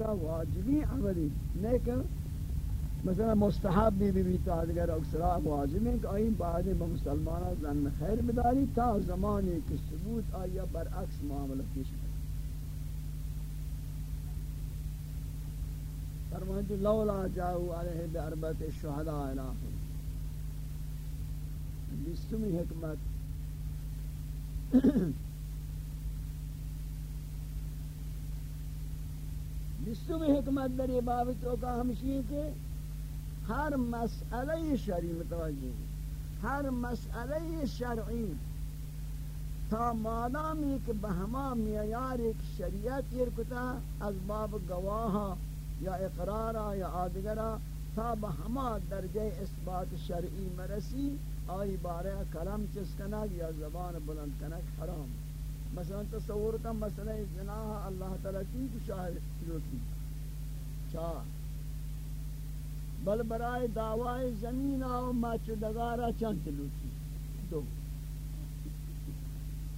سرا واجبی عملی. نیکن مثلا مستحب بھی بھی تو اگر اکثرا واجب ہے کہ آئین بعد میں مسلمانہ زن خیر بداری تا زمانی کے ثبوت آیا برعکس معاملہ پیش کرے فرمانتے لولا جاؤ علیہ بعربت الشہداء الہم بیستمی حکمت. بیستمی حکمت در یہ بابتوں کا ہمشی ہے کہ ہر مسئلہ شرعی متوجہ ہر مسئلہ شرعی تا مادام ایک بہما معیار ایک شریعت یہ کتا از باب گواہا یا اقرارا یا آدگرا تا بہما درجہ اثبات شرعی مرسی، آئی بارے کلم چس کنک یا زبان بلند کنک حرام۔ مثلا تصور کا مسئلہ زنا اللہ تعالیٰ کی شاہد روکی چار۔ بل برائے دعوی زمین آو مچ دگارا چند لوٹی۔ دو۔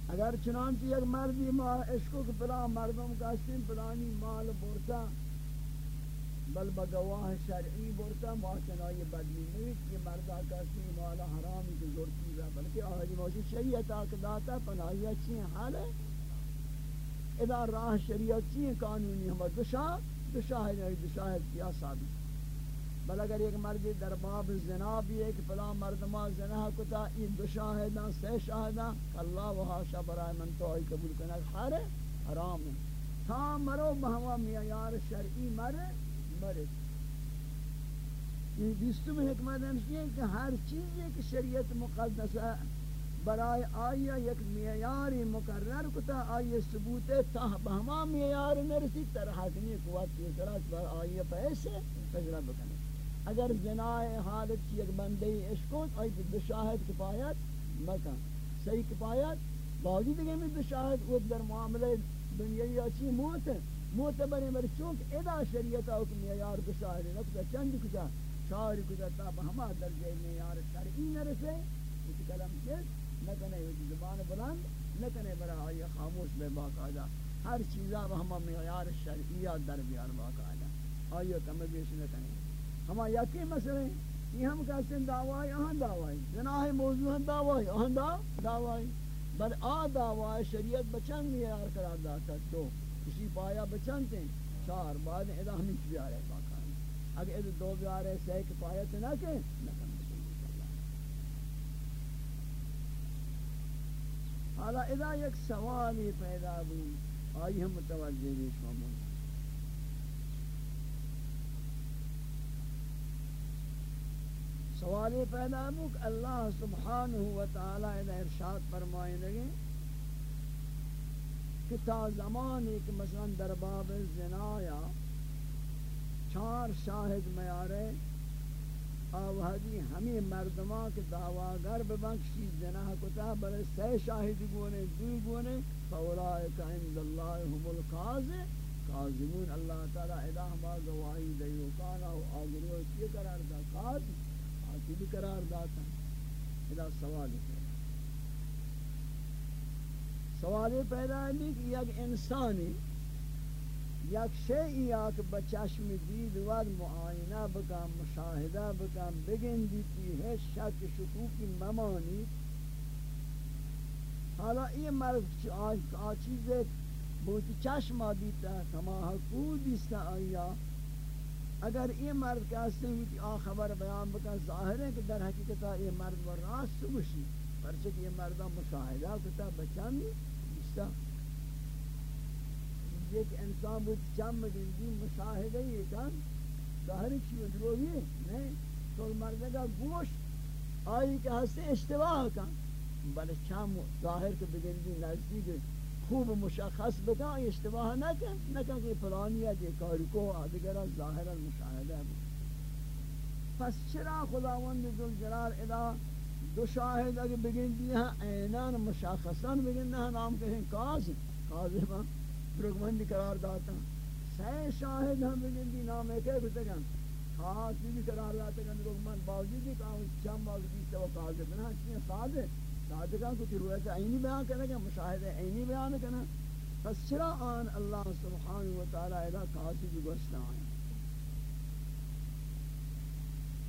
اگر چنانچہ ایک مردی ما عشقو کہ پلا مردم کا سن پلانی مال برتا بل بگواہ شرعی برتا، ما چنائی بدلی نیت یہ مردہ کا سن مالا حرامی کی زورتی رہا بلکہ آہدی موجود شریعت آکھ داتا پناہی اچھی حال ہے ادا راہ شریعت چی قانونی ہم دو شاہ دو شاہد ہے یعنی دو کیا ثابت. بل اگر ایک مرد در باب زنا بھی ہے کہ فلاں مرد ما زنا کتا، این دو شاہداں سے شاہداں اللہ و حاشا برائے من تو آئی قبول کرنا حر حرام ہے تا مرو بہوا معیار شرعی مر مرے یہ بیستم حکمت ہمشی ہے کہ ہر چیز ایک شریعت مقدسہ برائے آیا یک معیاری مقرر کتا، آئی ثبوت تا بہما معیار نرسی ترحکنی قوت تیسرا پر آئی پیسے تجربہ کرنے اگر جنائے حالت کی ایک بندے عشقوت آئی دو شاہد کفایت مکن، صحیح کفایت، باوجود کہ میں دو وہ در معاملے دنیای اچھی موت ہے موت بنے مر چونکہ ادا شریعت او کہ معیار دو شاہد نکتا چند کتا چار کتا، تا ہما درجے معیار شرعی نہ رسے، اس کلم سے نہ کنے زبان بلند، نہ کنے برا آئی خاموش بے باقاعدہ۔ ہر چیزا ہما معیار شرعیہ در بیان باقاعدہ۔ آئیو کم بیش نہ کنے۔ ہما یکی مسئلے یہ ہم کہتے ہیں دعوائی اہن دعوائی۔ جناح موضوع ہیں دعوائی اہن دعوائی۔ بل آ دعوائی شریعت بچن میار قرار داتا، دو۔ کسی پایا بچن تھے چار بعد ادا ہمیں چھ بیارے پاکانی اگر ادا دو بیارے سے ایک پایا تو نہ کہیں کہ نکن حالا ادا یک سوالی پیدا بھی آئی ہم متوجہ بھی شامل سوال پیدا ہو کہ اللہ سبحانہ و تعالی نے ارشاد فرمائے لگے۔ کہ تا زمان ایک مثلا در باب زنا یا چار شاہد میارے آوہدی ہمیں مردماں کے دعواگر ببنکشی زنا کتا بلے سی شاہد گونے، دو گونے فولائک عند اللہ هم القاض، قاضمون اللہ تعالی ادا ہما گواہی دیوکانا و آگروہ کی قرار دا قاض کی بھی قرار داتا، ادا سوال ہے۔ سوال پیدا ہے کہ یک انسانی، یک شیئی آکھ بچشم دید ود معاینہ بکا مشاہدہ بکا بگن دیتی ہے، شک شکوکی ممانی. حالا یہ مرد آچیز بہت چشم دیتا ہے کما حقود دیستا آیا. اگر یہ مرد کہتے ہیں کہ آ خبر بیان بکن، ظاہر ہے کہ در حقیقت یہ مرد و راست بشی پرچہ کہ یہ مردہ مشاہدہ کتا بچامی بشتا یہ کہ انسان بود چم گنجی مشاہدہ یہ کن ظاہر چیز دروگی نہیں، تو مردہ کا گوشت آئی کہ ہستے اشتباہ کن بلے چم ظاہر کے بگنجی نزدیک خوب مشخص بکا اشتباہ نہ کن نہ کن کہ فلانی ہے کہ کاری کو آدھگر ظاہر المشاہدہ ہے۔ پس چرا خداوند ذل جلال دو شاہد اگر بگن دی ہیں، اینان مشخصان بگن نہ نام کہیں کاز کاذبا برگمند قرار داتا سی شاہد ہم بگن دی نام ہے کہ بتگن خاص بھی قرار داتا گن برگمند باوجود کہ چم باوجود کہ وہ کاذب نہ چیز صادق صادقان کو روایت عینی بیان کرنے کا مشاہدہ عینی بیان کرنا پس چرا آن اللہ سبحانہ و تعالی الہ قاصد گوشتا آئیں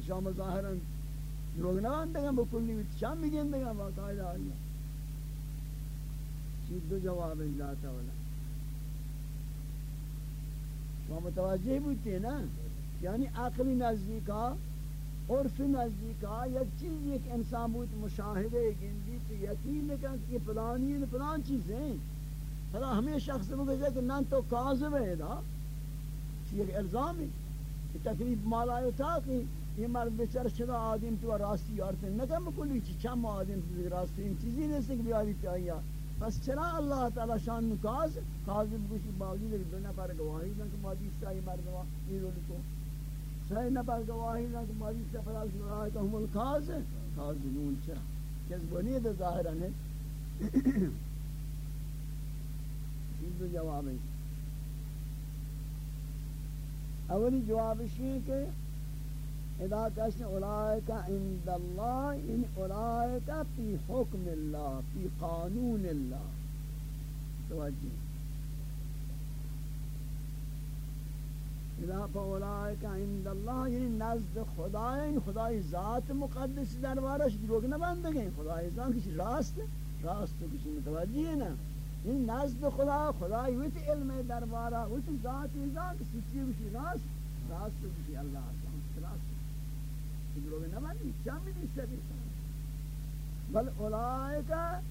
شام ظاہراً دروگ نہ آن دگا بکلی شام بھی بگین دگا باقاعدہ آئیہ چیز دو جواب اللہ تعالی شما متوجہ بودتے نا یعنی عقلی نزدیکا عرف نزدیکا یک چیز ایک انسان بود مشاہدے گندی تو یقین کہ یہ پلانی پلان چیزیں فلا ہمیں شخص مگزے کہ نان تو کاظم ہے دا یہ الزام ہے یہ تکلیف مالا ہوتا کہ یہ مرد بچر شدا آدم تو راستی آرتے نکم کلی چی چم آدم تو راستی ان چیزی نہیں سکھ بیاری پیائی پس چرا اللہ تعالی شان نکاز کاظم کچھ باوجود ہے۔ دو نفر گواہی نہ کہ مادی سائی مردوا یہ رول کو سائی نفر گواہی نہ کہ مادی سے فلاس مرائے کہ ہم الکاز کاظمون چرا۔ کس بنی ہے ظاہرہ ہے دو جواب ہے۔ اولی جواب ہے کہ اذا کہتے ہیں اولائک عند اللہ یعنی اولائک فی حکم اللہ، فی قانون اللہ. توجہ. اذا فاولائک عند اللہ یعنی نزد خدا یعنی خدای ذات مقدس دربارش دروگ نہ بندگیں خدای ذات کسی راست راست کسی متوجہ ہے نا؟ این نزد خدا، خدای ویت علم دربارا ویت ذات ذات سچی بشی راست راست بشی اللہ. راست این لوگ نمانی چامی نیستی بل اولائک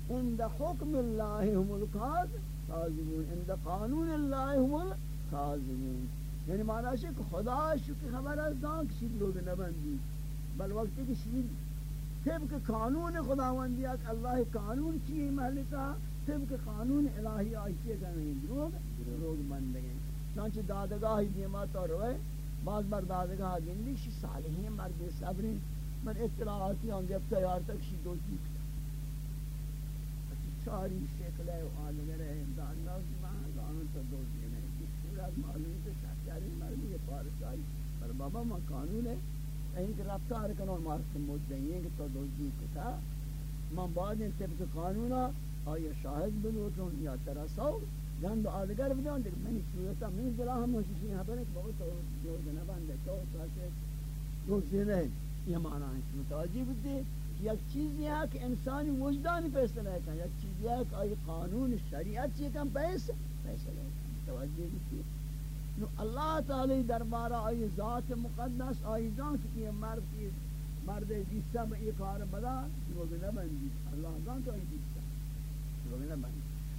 عند حکم اللہ هم القاذبون. عند قانون اللہ هم القاذبون. یعنی معنی ہے کہ خدا شکر خبر از دان کسی لوگ نبندی. بل وقتی کہ شید طبق قانون خداوندی کہ اللہ قانون چیئے محلتا طبق قانون الہی آئیے گا نہیں دروگ دروگ بند گئے چانچہ دادگاہی دیما تو روئے بعض بار دادگاہ گندی شی صالحین مرد صبری من اطلاعاتی ہوں جب تیار تک شی دو جی چیز چاری شکل ہے آدگر ہے دادگاہ کی وہاں دانوں تو دو جی دینے پورا معلوم تو شاکیاری مرد یہ پارسائی پر بابا ماں قانون ہے۔ این کہ رفتار کنو مارک موت دیں کہ تو دو جی کتا من بعد ان طبق قانونا آیا شاہد بلوٹون یا ترسو جان آدگر بدون دیکھ منی چویتا منی دلا ہم ہوشیشی یہاں پر ایک بہت جو جنبان دے تو ساتھ روزی رہے یہ معنی ہے۔ متوجہ بدے یک چیز یہ ہے کہ انسانی وجدانی فیصلہ ہے کہ یک چیز یہ ہے کہ آئی قانون شریعت چیئے کم پیس فیصلہ ہے۔ متوجہ بدے نو اللہ تعالی دربارہ آئی ذات مقدس، آئی جان کہ یہ مرد کی مرد جیسا میں یہ کار بدا وہ نہ بندی۔ اللہ جان تو آئی جیسا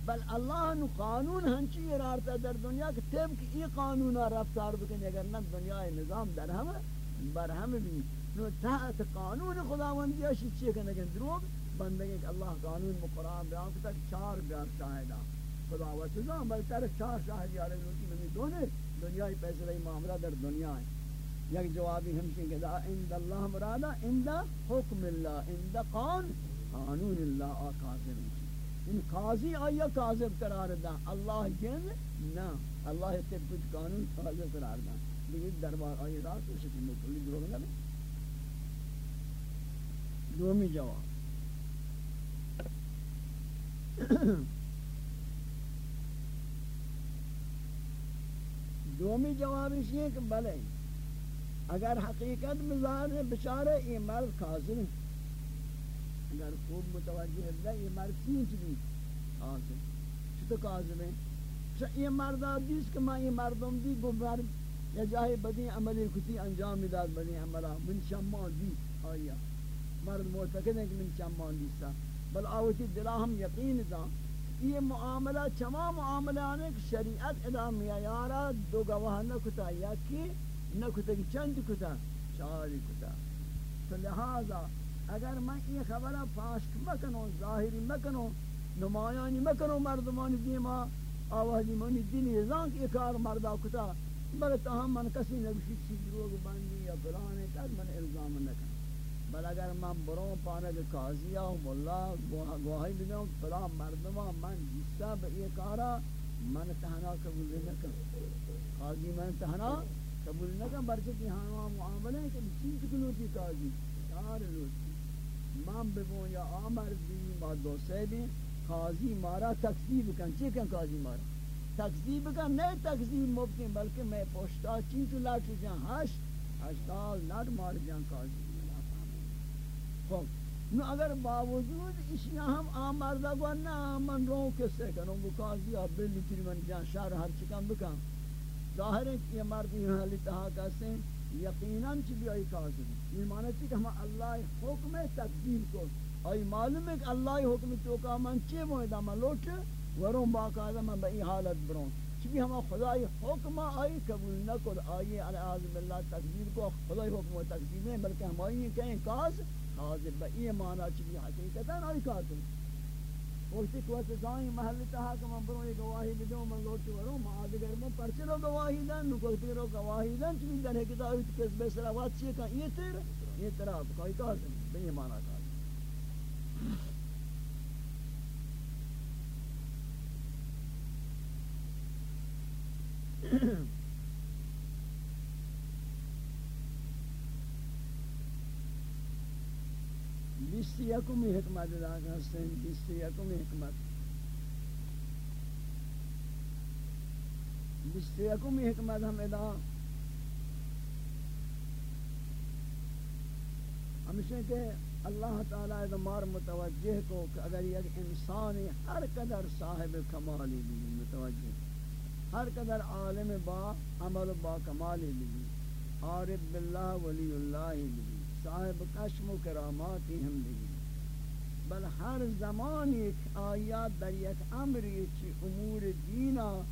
بل اللہ نو قانون ہنچی ارارتا در دنیا کہ تیب کہ یہ قانون رفتار بکن اگر نہ دنیا نظام در ہم بر ہم بھی۔ نو تحت قانون خداوندی اشی چیئے کہ نگن دروگ بندگی کہ اللہ قانون مقرآن بیان کتا چار بیان شاہدہ۔ خدا و سزام بل تر چار شاہد یا رہی ہوتی میں دونے دنیا ہی پیسے رہی معاملہ در دنیا ہے۔ یک جوابی ہمشن کہ دا اند اللہ مرادہ اند حکم اللہ اند قان، قانون اللہ آقازر ہمشن ان قاضی آیا کاذب قرار دا اللہ جن نہ اللہ تے کچھ قانون کاذب قرار دا لیکن دربار آئی راست اسے کہ مکلی مطلب دروگ نہ دومی جواب۔ دومی جواب اس یہ کہ بلے اگر حقیقت مزار ہے بچارے یہ مرد کاذب ہے۔ اگر خوب متوجہ ہے یہ مرد کیوں چلی آسے چھتو کاظم ہے یہ مرد آدیس کہ میں یہ مردم دی گو مرد یا جاہے بدی عملی کتی انجام داد بدی عملہ من شمان دی آیا۔ مرد معتقد ہے کہ من شمان دیستا بل آوتی دلا ہم یقین دا۔ یہ معاملہ چما معاملہ آنے کہ شریعت ادا میارا دو گواہ نہ کتا یا کی نہ کتا چند کتا چاری کتا۔ تو لہذا اگر میں یہ خبرہ فاشک مکنو ظاہری مکنو نمایانی مکنو مردمانی دیما آوازی منی دینی ازان کی کار مردہ کتا بل تاہم من کسی نبشی چی دروگ بندی یا فلانے کر من الزام نکن. بل اگر من برون پانک قاضیہ و ملا گواہی بدوں فلا مردمان من جستا با یہ کارا من تہنا قبول نکن. قاضی من تہنا قبول نکن برچہ کی ہاں معاملے ہیں کہ چیز کنوٹی قاضی؟ چار لوٹی مام ببون یا آمر دی ما دو سے بھی قاضی مارا تکذیب کن. چی کن قاضی مارا؟ تکذیب کن نہیں تکذیب مبتن بلکہ میں پوشتا چین تو لاٹ جان ہشت ہشتال نر مار جان قاضی خب، نو اگر باوجود اشیاء ہم آم مردہ گو نا من رو کسے کنوں گو قاضی اب بلی تری من جان شہر ہر چکم بکن. ظاہر ہے کہ یہ مردی حالی تہا کہتے ہیں. یقیناً چی بھی آئی قاضی یہ معنی چی کہ ہم اللہ حکم تکذیب کو، آئی معلوم ہے کہ اللہ حکم تو کا من چے مویدہ من لوٹ، ورون باقاعدہ من بئی حالت برون۔ چبی ہم خدای حکم آئی قبول نہ کر آئی علیہ باللہ تکذیر کو خدای حکم و تکذیر نہیں بلکہ ہم آئی کہیں کاز حاضر بئی معنی چبی حقیقتا آئی کاز وقتی کہ وقت زائیں محل تہا کہ من برو گواہی بدوں من لوٹ وروں ما آدگر من پرچے لو گواہی دن، نو کوئی رو گواہی دن چبی در ہے کہ دعوت کس بے سراوات چیئے کہ یہ تیر، یہ طرح کوئی کاز بئی معنی کاز بیست یکم حکمت ادا کرتے ہیں بیست حکمت۔ بیست یکم حکمت ہم ادا۔ ہمشہ کہ اللہ تعالی ادمار متوجہ کو کہ اگر یک انسان ہر قدر صاحب کمالی بھی متوجہ۔ ہر قدر عالم با، عمل با کمالی بھی عارف باللہ ولی اللہ بھی صاحب قشم و کراماتی ہم بھی بل ہر زمان ایک آیات در یک امری چی امور دینا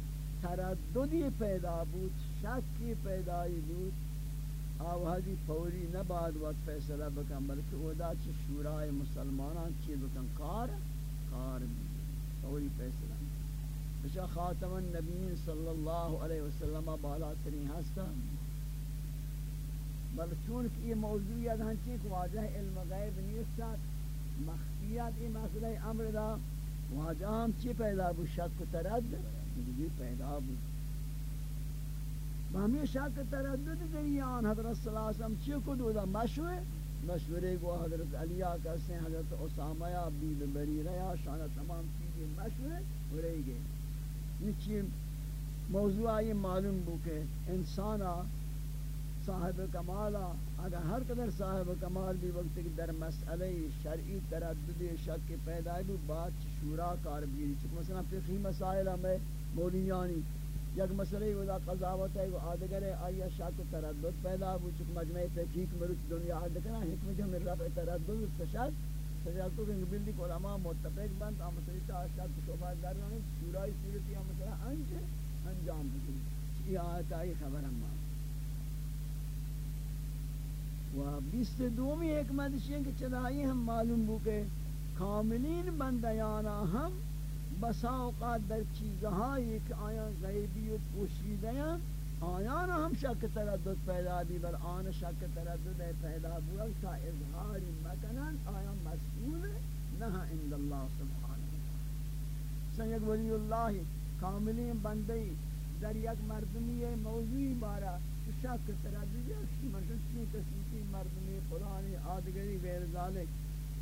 ترددی پیدا بود، شکی پیدای بود۔ آوازی فوری نباد وقت فیصلہ بکن، بلکہ او دا چی شورای مسلمانان چی بکن؟ کار کار بھی فوری فیصلہ۔ بشا خاتم النبیین صلی اللہ علیہ وسلم بالا ترین ہستا۔ بل چونکہ یہ موضوعیت ہنچی کہ واجہ علم غیب نیستا مخفیت یہ مسئلہ امر دا. واجہ ہم چی پیدا بو شک و تردد. ترد پیدا بو ہمیں شک و تردد جریان حضرت صلی اللہ علیہ وسلم چی کو دو دا مشورے مشورے کو حضرت علیہ کہتے ہیں حضرت اسامہ یا بیب بریرہ یا شانہ تمام چیزیں مشورے ہو رہی گئے یہ نیچی موضوع آئی معلوم بو کہ انسانا صاحب کمالا، اگر ہر قدر صاحب کمال بھی وقت کی در مسئلہ شرعی تردد شک کے پیدا بھی بات شورا کار بھی چکہ مثلا فقہی مسائل میں مولیانی، یک مسئلہ ودا قضاوت ہے، وہ آدگر ہے آیا شک و تردد پیدا ہو چک مجمع تحقیق مرچ دنیا عرض کرنا ہاں، حکمت ہمیں رفع تردد تشد تشد تو کہ بلدی کو علماء متفق بند آم مسئلہ تا شک شبہ در رہے ہیں۔ صورتی ہم مسئلہ انج انجام بکلی یہ آیت آئی خبر ہم و بیست دومی حکمت ہے کہ چنائی ہم معلوم ہو کہ کاملین بندیانا ہم بسا اوقات در چیزهایی که آیا غیبی و پوشیده ہیں آیان ہم شک تردد پیدا بھی بل آن شک تردد پیدا بوا تا اظہاری مکنن آیا مسئول نہ عند اللہ سبحانہ سن ولی اللہ کاملین بندی در یک مردمی موضوعی بارا شک تردد ہے مثلا چی کسی مردمی فلانی آدگری غیر ذالک،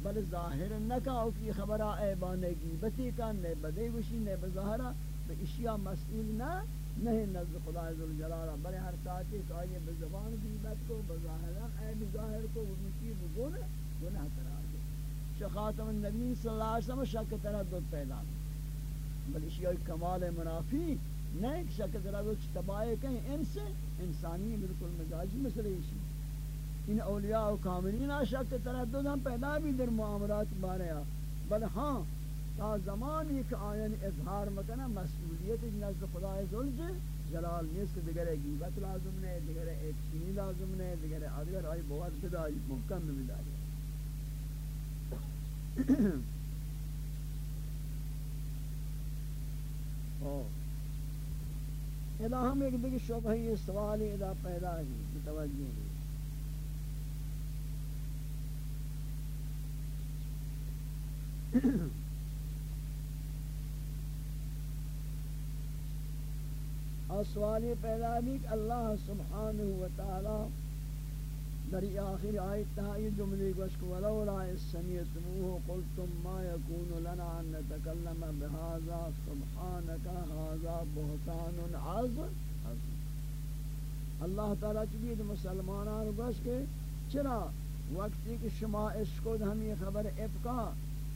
بل ظاہر نکا او کی خبرہ اے بانے کی بتی کا نے بدے وشی نے بظاہرہ، بے اشیاء مسئول نہ نہیں نزد خدا عزل جلالہ بلے ہر ساتھی کہ آئیے بزبان دیبت کو بظاہرہ اے بظاہر کو، وہ مشیر بگونے گناہ قرار دے۔ شخاتم النبی صلی اللہ علیہ وسلم شک تردد پیدا بل اشیاء کمال منافی نہیں شک تردد تباہ کہیں، ان سے انسانی بالکل مزاجی مسئلہ اشیاء ان اولیاء و کاملین شک تردد ہم پیدا بھی در معاملات بارے بل ہاں تا زمان ایک آئین اظہار مکنا مسئولیت نزد خدا عزوج جلال نیست کہ دیگر گیبت لازم نہیں دیگر ایک چینی لازم نہیں دیگر آدگر آئی بہت بدائی محکم بدائی Oh. ادا ہم ایک دیکھ شبہ یہ سوال ادا پیدا ہی متوجہ ہی اور سوال پیدا بھی کہ اللہ سبحانہ و تعالی در آخر آیت تہا یہ جملے گوش کو ولولا سمیتموه قلتم ما يكون لنا ان نتكلم بهذا سبحانك هذا بهتان عظیم. اللہ تعالی چبید مسلمانان گوش کے چرا؟ وقتی کہ شما عشق ہم یہ خبر افکا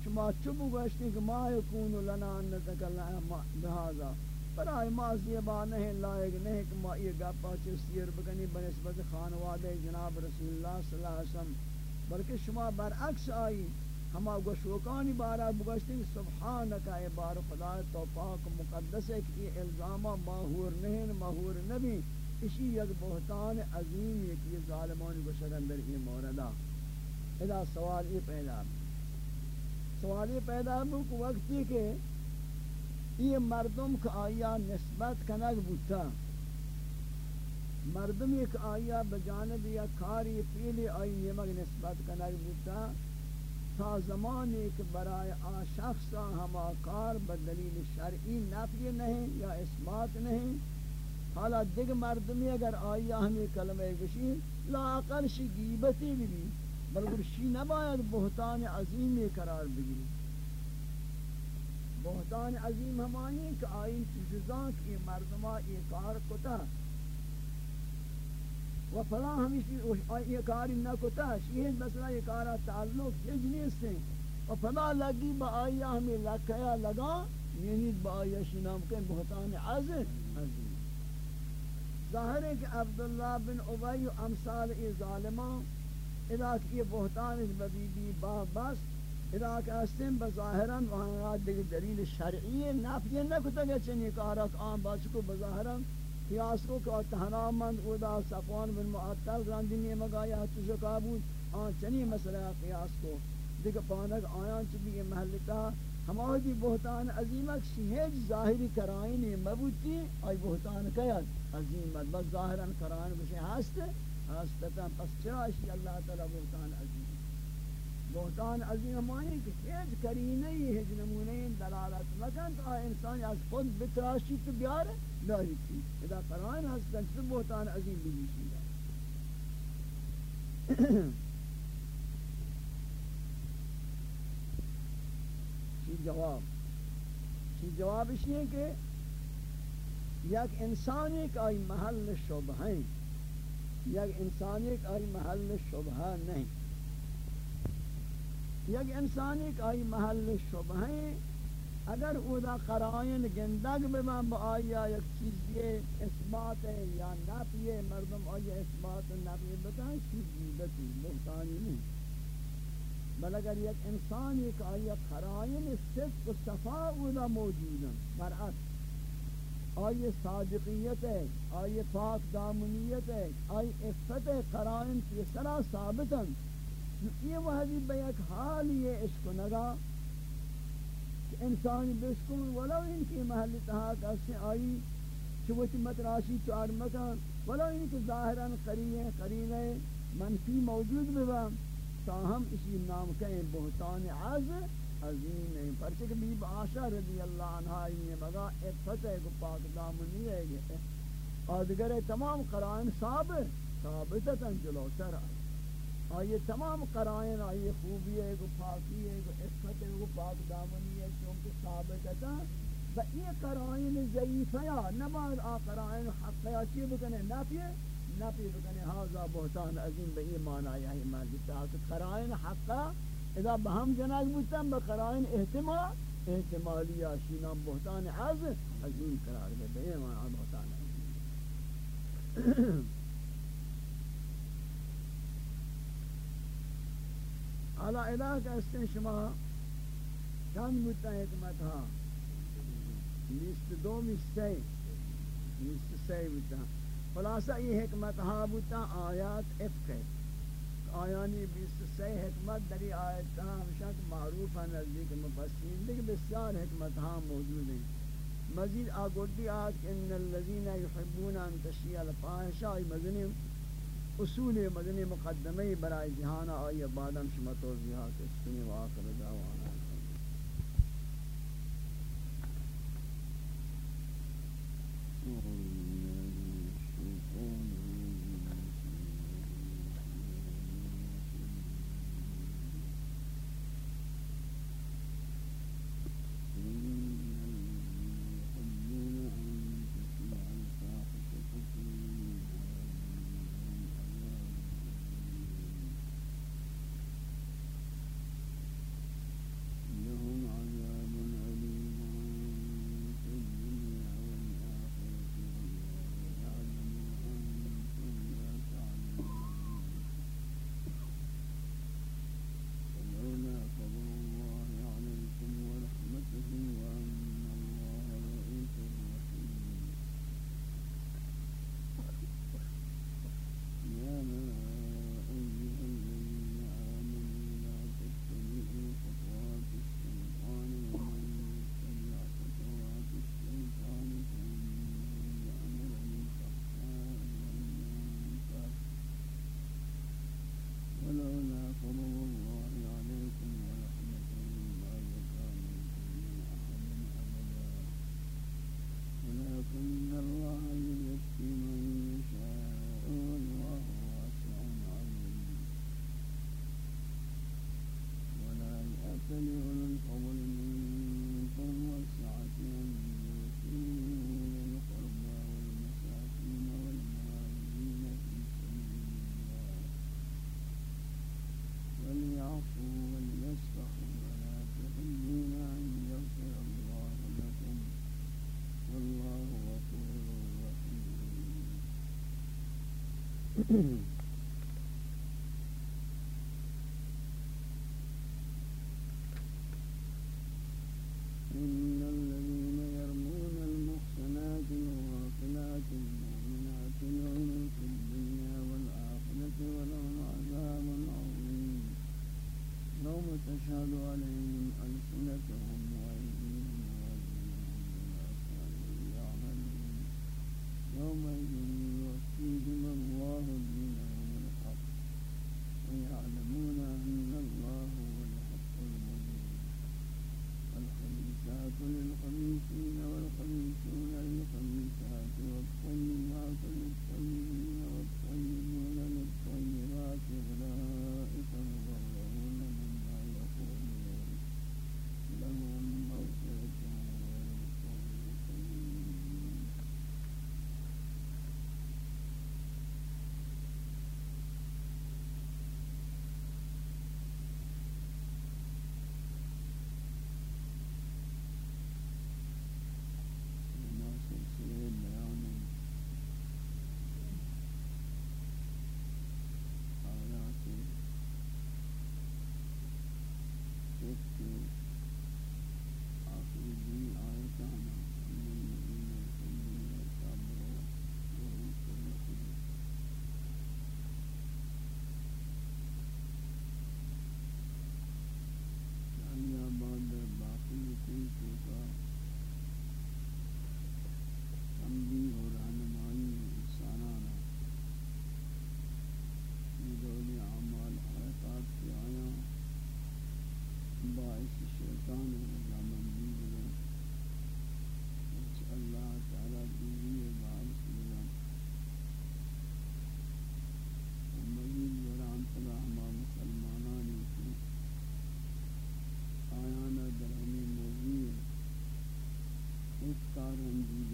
شما چبو گوشتی کہ ما يكون لنا ان نتكلم بهذا. برای ما زیبا نہیں لائق، نہیں کہ ما یہ گپا چستیر بکنی بنسبت خانواد جناب رسول اللہ صلی اللہ علیہ وسلم، بلکہ شما برعکس آئی، ہما گوشوکانی بارا بگشتی سبحانکا اے بار خدا، تو پاک مقدس ہے کہ یہ الزامہ ماہور نہیں، ماہور نبی، اسی یک بہتان عظیم یہ کہ یہ ظالمان گوشک اندر یہ موردہ ادا سوال یہ پیدا۔ سوال یہ پیدا ہو کہ وقتی کہ یہ مردم کا آیا نسبت کنگ بوتا مردم ایک آیا بجانب یا کاری پیلی آئی نمک نسبت کنگ بوتا تا زمان ایک برای آ شخص ہما کار بدلیل شرعی نفی نہیں یا اثبات نہیں حالا دیگ مردمی اگر آیا ہمیں کلمہ گشی لا اقل شی گیبتی بھی بلکہ شی نباید بہتان عظیمی قرار بگیری. بہتان عظیم ہمانی کہ آئین جزاں کی مردمہ یہ کار کتا و فلاں ہمیشی یہ کاری نہ کتا شیہن مثلا یہ کارا تعلق ہج نیست ہیں و فلاں لگی با آیا ہمیں لکھیا لگا یعنی با آیا شنام کے بہتان عظیم۔ عظیم ظاہر ہے کہ عبداللہ بن عبی و امثال ای ظالمان اذا کہ یہ بہتان بی بی با بست اذا کہستیں بظاہراً وہاں دیکھ دلیل شرعی نفی نہ کتا گیا چنی کارک آن باچ کو بظاہراً قیاس کو کہ تہنامند اودا صفوان بن معطل راندی راندنی مگایا تجھو کابود آن چنی مسئلہ قیاس کو دیکھ پانک آیان چلی یہ محلتا ہماری بہتان عظیمک شہج ظاہری کرائنی مبوتی آئی بہتان کیاد عظیمت بس ظاہراً کرائن بشے ہست ہستتا پس چرا اشی اللہ تعالی بہتان عظیم بہتان عظیم مانی کہ ہیچ کرینہ ہی ہیچ نمونہ دلالت مکن تو انسان از خود بتراشی تو بیار داری تھی۔ اذا قرآن ہستن تو بہتان عظیم بھی شیدہ چی جواب؟ چی جواب اس لیے کہ یک انسان ایک آئی محل شبہ ہیں۔ یک انسان ایک آئی محل شبہ نہیں۔ یک انسانی کا ای محل شبہ ہیں اگر اودا قرائن گندگ ببن با آیا یک چیز یہ اثبات ہے یا نفی ہے، مردم آیا اثبات نفی بتائیں چیز بیدتی محتانی نہیں۔ بل اگر یک انسانی کا آیا قرائن صفت و صفا اودا موجود ہیں، برعکس۔ آئی صادقیت ہے، آئی پاک دامنیت ہے، آئی افت قرائن تیسرا ثابت ہیں۔ یہ وحدی بیک حال یہ عشق نگا کہ انسان بسکون ولو ان کی محل تحاک اس سے آئی چوتی متراشی چار مکان، ولو ان کی ظاہراً قرین قرین منفی موجود ببا تاہم اسی نام کہیں بہتان عز عظیم ہے پرچہ کہ بیب آشا رضی اللہ عنہ یہ مگا افت ہے کو پاک دامنی ہے آدگر تمام قرائن ثابت، ثابتتا جلو سر آئی آئیے تمام قرائن، آئیے خوبی ہے کو پاکی ہے کو عفت ہے کو پاک دامنی ہے، چونکہ ثابت ہے و یہ قرائن ضعیفیا نباید آ قرائن حقیا چی بکنے نفی نفی بکنے حاضر، بہتان عظیم بے ایمان آیا ہے مالتا کہ قرائن حقا اذا بہم جناز بودتاں بقرائن احتمال احتمالی آشینا بہتان عظیم عظیم قرار دے بے ایمان بہتان عظیم۔ حالا الہ کا استن شما چند بودتا حکمت ہا نیست دو میستے نیست سی بودتا ہاں۔ خلاصہ یہ حکمت ہا بودتا آیات افق ہے۔ آیانی بیست سی حکمت دری آیت ہا ہمشہ معروف ہے نزدیک مفسرین، لیکن بسیار حکمت ہا موجود ہیں۔ مزید آگوڑی آت ان اللذین یحبون ان تشیع الفاحشہ آئی مزنیم اصول مدنی مقدمه برای جهان آئی بعدم شما توضیحات اسکنی و آخر دعوانا Mm-hmm.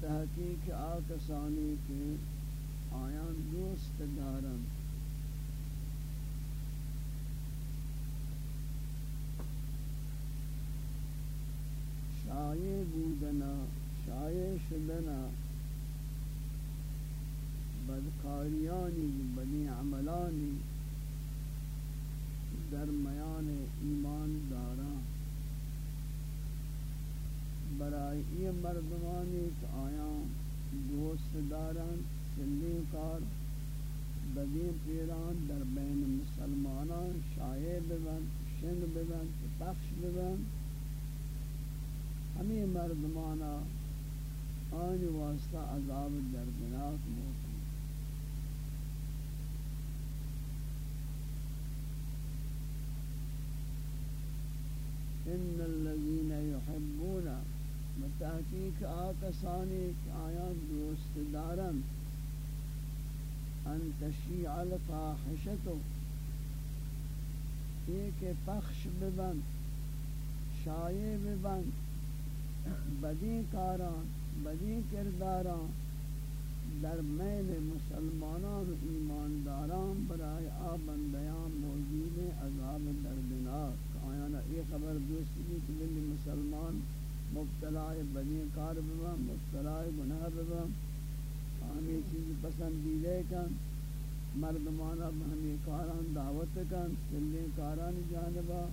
تحقیق آکسانی کے آیان دوست دارن۔ شایع بودنا، شایع شدنا بدکاریانی بدی عملانی درمیان ایمان داران برای یہ مردمانی شنگ ببن پخش ببن ہمیں مردمانا آن واسطہ عذاب دردناک موت ان الذين يحبون تحقیق آکسانی آیان دوست دارن ان تشیع الفاحشتو ایک پخش ببند، شایع ببند. بدی کاران، بدی کرداران در میل مسلمانان و ایمانداران برای آبندیان موجود عذاب دردناک. آیانا ای خبر دوستی کہ ملی مسلمان مبتلا بدی کار بما مبتلا گناہ بما ہمیں چیز پسندیدے کن. مردمانا ہمیں کاران دعوت کن سلے کاران جانبا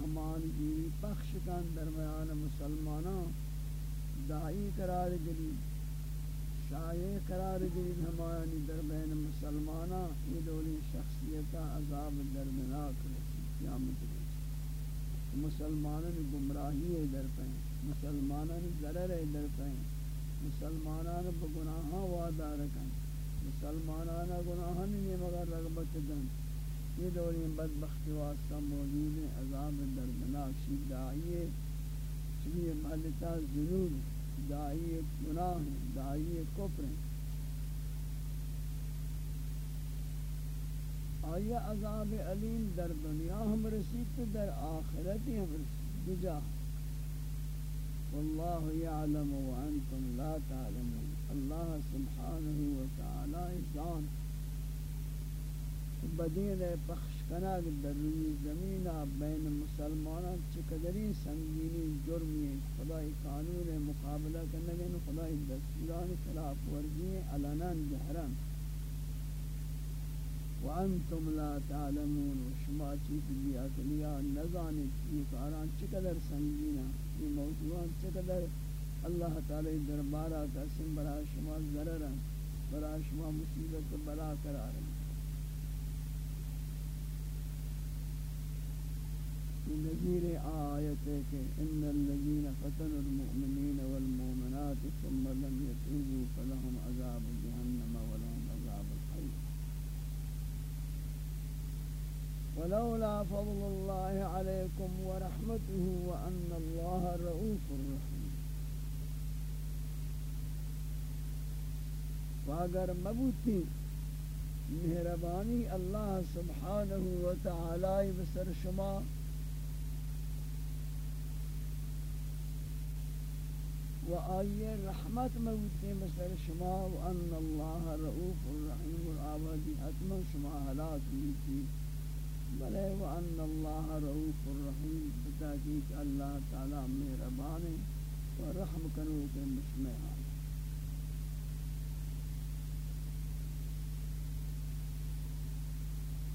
ہمان جیوی پخش کن درمیان مسلمانوں دائی قرار گلی شایع قرار گلی ہمانی دربین مسلمانہ یہ دولی شخصیتا عذاب درمناک رسی قیامت رسی مسلمانوں گمراہی در پہیں مسلمانان ضرر در پہیں مسلمانان بگناہاں وعدہ رکن مسلمانان گناہاں نہیں مگر رغبت دن۔ یہ دوری بدبختی واسطہ موجود ہیں عذاب دردناک شید دائی چلی محلتا ذنوب دائی گناہ دائی کفر۔ ہیں آیا عذاب علیم در دنیا ہم رسید تو در آخرت ہم رسید۔ بجا۔ واللہ یعلم وانتم لا تعلمون۔ اللہ سبحانہ وتعالی جان بدین پخش کناگ در روی زمین بین مسلمانان چقدری سنگینی جرمی خدای قانون مقابلہ کرنے خدای دستوران خلاف ورزی علنان جہران۔ وانتم لا تعلمون، شما چیز بھی اکلیا نزانت یہ کاران چقدر سنگینا یہ موضوعان چقدر اللہ تعالی دربارہ قسم برا شما ضرر برا شما مصیبت بلا قرار نظیر آیت ہے کہ إن الذين فتنوا المؤمنين والمؤمنات ثم لم يتوبوا فلهم عذاب جهنم ولهم ولولا فضل الله عليكم ورحمته وأن الله رؤوف رحيم. واگر مبوتی، مہربانی اللہ سبحانہ وتعالی بسر شما۔ و آئی رحمت مبوتی بسر شما، وان اللہ رؤوف الرحیم والآبادی حتما شما حلاک بیتی بلے وان اللہ رؤوف الرحیم، بتحقیق اللہ تعالی مہربان ہے و رحم کرو کے مشمع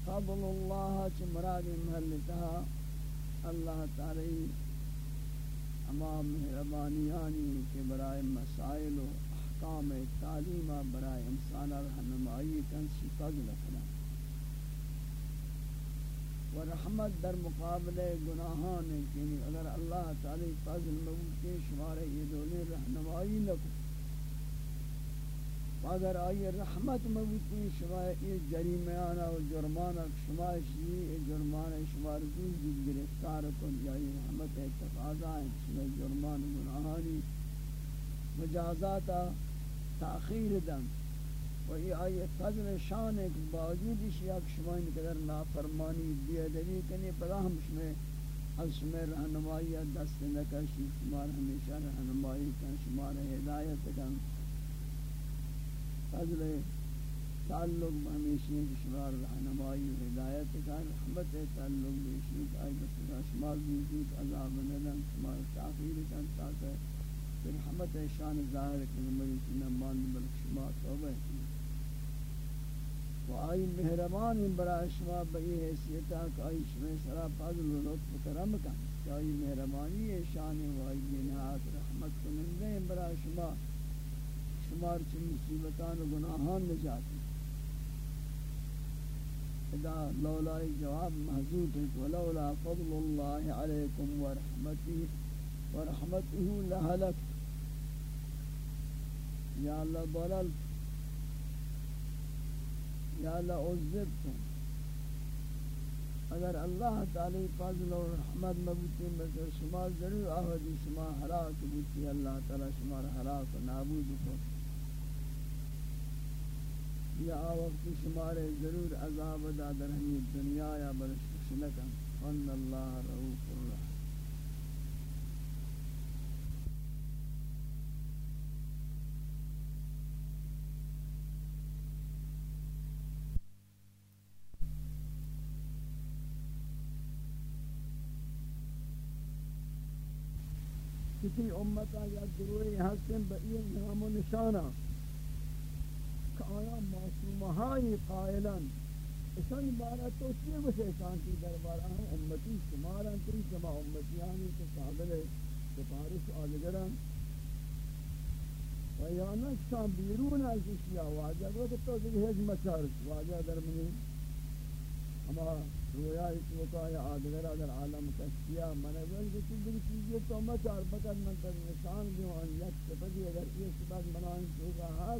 حال فضل اللہ چ مراد محلتہ اللہ تعالی اما مہربانیانی کے برائے مسائل و احکام تعلیم برائے انسان رہنمائی کنسی فضل کرنا و رحمت در مقابلے گناہان یعنی اگر اللہ تعالی فضل مبوکی شمارے یہ دولی رہنمائی لکو اگر آئی رحمت مبوکی شمارے یہ جریمیانا و جرمانا شمارے شیئی جرمانا شمارے دوزی جی گرفتار کن جائی رحمت اتفاظا ہے شمارے جرمان گناہانی مجازاتا تاخیر دن، و یہ آئی فضل شان ایک باوجود اسی شما ان قدر نافرمانی بیادری کنی پدا ہم شما از شما رہنمائی دست نکشی شما ہمیشہ رہنمائی کن شما ہدایت کن فضل تعلق ہمیشہ شما رہنمائی و ہدایت کن رحمت تعلق بیشی آئی بسرا شما بیزید عذاب ندن شما تاخیر کن تاکہ پھر رحمت شان ظاہر کن مریض نمان بلک شما توبہ کن و آئی مہربان برای شما بئی حیثیتا کہ آئی شما سرا فضل و لطف کرم کن کہ آئی مہربانی شان و آئی نہات رحمت کنندے برای شما۔ شمار چی مصیبتان و گناہان نجاتی ادا لولائی جواب محضوط ہے ولولا فضل اللہ علیکم ورحمتی ورحمته لہلک۔ یا اللہ بلالت یا اللہ لعذبتم اگر اللہ تعالی فضل و رحمت مبوتی بسر شما ضرور آہدی شما حراک بوتی اللہ تعالی شما حراک و نابود کو یا آوقت شمارے ضرور عذاب دادر ہمیں دنیا یا برشنکا فن اللہ رؤوف الرحیم. کسی امتا یا گروہی حسن بئی نام و نشانہ کہ آیا معصومہائی قائلا اشان بارا تو چیئے بسے شانتی دربارا ہیں امتی شمارا تری جمع امتیانی کے قابل ہے سپارش آدگران و یانا شان بیرون از اشیاء واجہ گو تو دیکھ حجمت چارش واجہ درمنی ہمارا رویا اس وقت یا آدگر اگر عالم کشیا من اول کی چیز چیز تو مت اور بکر من پر نشان دیو ان یک سپدی اگر یہ سبب بنائیں تو کا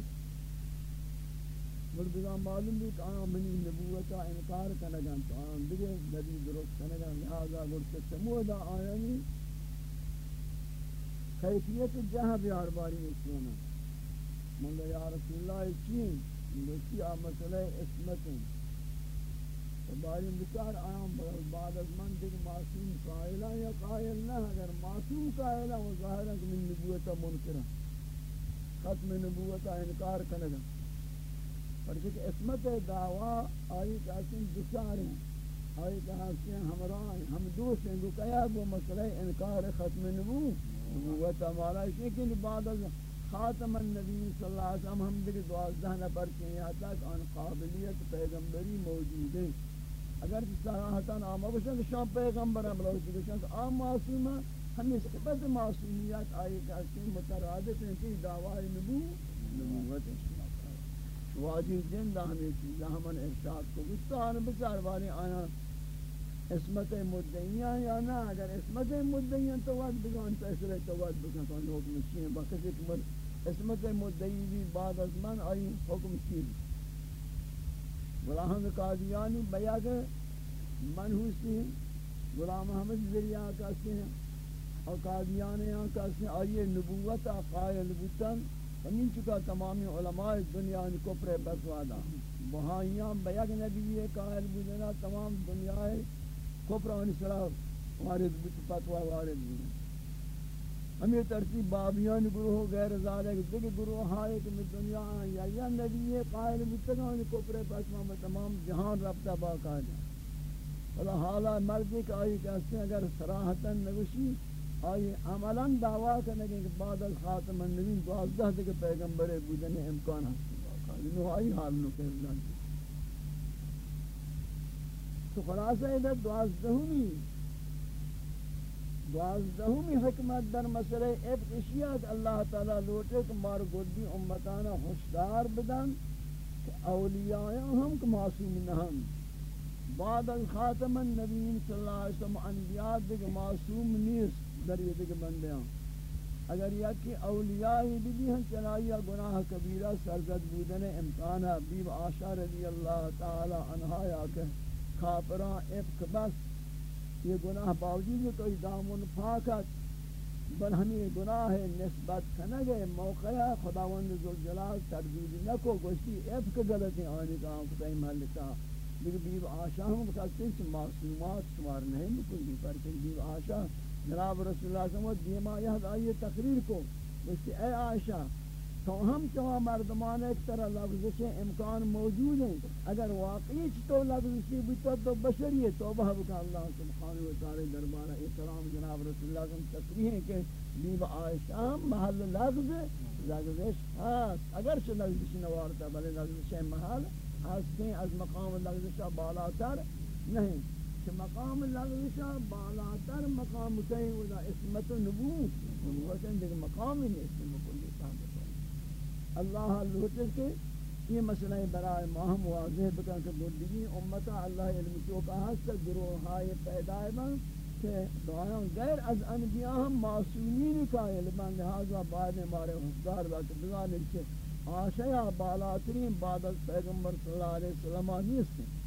مردگان معلوم بھی کہ آن منی نبوتا انکار کنگان، تو آن دیگے نبی درست کنگان لہذا گرچہ سمودا آیانی؟ کیفیت جہاں بیار باری اسمنا منگا یا رسول اللہ چین نسی آ مسئلہ اسمتیں باری بچار آیام بعد از من دیکھ معصوم قائلہ یا قائل نہ اگر معصوم قائلہ وہ ظاہر ہے کہ من نبوتا منکرہ ختم نبوتا انکار کنگان. پر کہ اسمت دعوا آئی کہ اسن دچار ہیں، آئی کہ اسن ہمراہ ہیں، ہم دوست ہیں گو کیا وہ مسئلہ انکار ختم نبو نبوت ہمارا ہے کہ بعد از خاتم النبی صلی اللہ علیہ وسلم، ہم دیکھ دوازدہ نفر کے یہاں تک ان قابلیت پیغمبری موجود ہے۔ اگر صراحتاً آمہ بشن کہ شام پیغمبر ہم لوگ بشن کہ آم معصوم ہے ہمیں صفت معصومیت، آئی کہ اسن مترادف ہیں کہ دعوی نبو نبوت ہے۔ واجی زندہ ہمیں چیزا ہمیں ارشاد کو گستان بچار والی آنا اسمت مدعیان یا نا؟ اگر اسمت مدعیان تو وقت بگان فیصلے تو وقت بگان تو حکم چیئے باکسی کمر اسمت مدعی بھی بعد از من آئی حکم چیئے غلام قادیانی بیاگ منحوسی غلام محمد ذریعہ کہتے ہیں، اور قادیانی کہتے ہیں، آئیے نبوت قائل بوتن ہمیں چکا تمامی علماء دنیا ان کو پر بسوادا بہائیاں بیگ نبی قائل بودنا تمام دنیا کفر ان صلاح وارد بیت فتوہ وارد بودنا ہمیں ترتیب بابیان گروہ غیر ذالک دیکھ گروہ ہائے کہ میں دنیا آئیں یا یا نبی قائل بودنا ان کو پر بسوا میں تمام جہان ربطہ باقا جا اللہ حالا مردی کہ آئی کہ اگر سراحتاً نگوشی آئی عملاً دعویٰ کرنے کہ بعد از خاتم النبین دوازدہ دیکھ پیغمبر بودن امکان ہستی انہوں آئی حال نو کہہ جانتی تو خلاصہ ادھر دوازدہمی دوازدہمی حکمت در مسئلہ ابتشیات اللہ تعالیٰ لوٹے کہ مار گودی امتانا خوشدار بدن کہ اولیاء ہم کہ معصوم نہ ہم۔ بعد از خاتم النبین صلی اللہ علیہ وسلم انبیاء دیکھ معصوم نیست۔ در یہ دیکھ بندے ہیں اگر یہ کہ اولیاء ہی بھی ہیں چنائیہ گناہ کبیرہ، سرزد بودن امکانہ بیب آشا رضی اللہ تعالی عنہ یا کہ کافران افق بس، یہ گناہ باوجود ہے تو دامن پاکت بل ہمیں گناہ نسبت کنگے موقع خداوند ذوالجلال تردید نکو، گوشتی افق غلطی آنے کا آنکھ تائی محلتا لیکن بیب آشا ہم کہتے ہیں کہ معصومات شمار نہیں بکنی پر کہ بیب آشا جناب رسول اللہ صلی اللہ علیہ وسلم، دیما یہد آئیے تقریر کو اس اے عائشہ، تو ہم چوہا مردمان ایک طرح لفظش امکان موجود ہیں، اگر واقعی تو لفظشی بیتا تو بشری ہے توبہ بکا اللہ سبحانہ وتعالی دربارہ احترام جناب رسول اللہ صلی اللہ علیہ وسلم تقریر ہے کہ بیب عائشہ محل لفظ لفظش ہاست، اگر چھ لفظش نوارتا، بلے لفظش محل ہستیں از مقام لفظش بالاتر نہیں۔ کہ مقام لغوشا بالاتر مقام کہیں ودا اسمت و نبوت. نبوت اندر مقام ہی نہیں اسم کلی صاحب اللہ لوٹر کے یہ مسئلہ برائے ماہم واضح بکن کہ بردگی امتا اللہ علم چوکا ہست گروہ ہائے پیدائے بان کہ دعایاں غیر از انبیاء ہم معصومین کا علم لہذا بعد ہمارے حسدار بات بگانے کہ آشیا بالاترین بعد از پیغمبر صلی اللہ علیہ وسلم نیست ہیں۔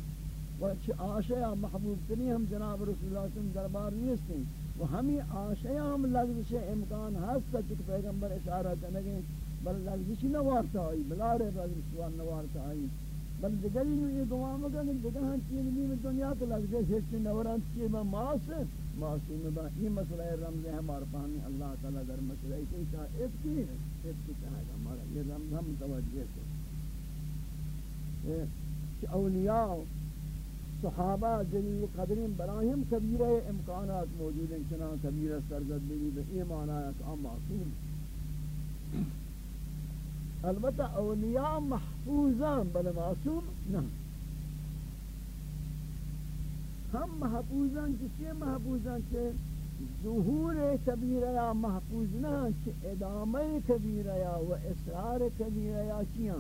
و چه آشیا محبوب تنی ہم جناب رسول اللہ صلی اللہ علیہ وسلم دربار نیستیں و ہمیں آشیا ہم لغزش امکان ہست کہ پیغمبر اشارہ کرنگے، بل لغزش نوارتا آئی بلا رہے بل سوال نوارتا آئی۔ بل دگری نو یہ گوام اگر دگر ہن چین نیم دنیا کے لغزش ہچ نوران چیئے با ماس معصوم با یہ مسئلہ رمز ہے ہمارا فہمی اللہ تعالی در مسئلہ ہے۔ کہ اس کی اس کی کہا ہمارا، یہ رمز ہم توجہ کو کہ اولیاء صحابہ جلیل قدرین براہم کبیرہ امکانات موجود ہیں، چنان کبیرہ سرزد بھی بے ایمان آیت آم معصوم البتہ اولیاء محفوظان بل معصوم نہ ہم محفوظان کسی محفوظان چھے ظہور کبیرہ یا محفوظ نہ چھے ادامہ کبیرہ یا و اسرار کبیرہ یا چیاں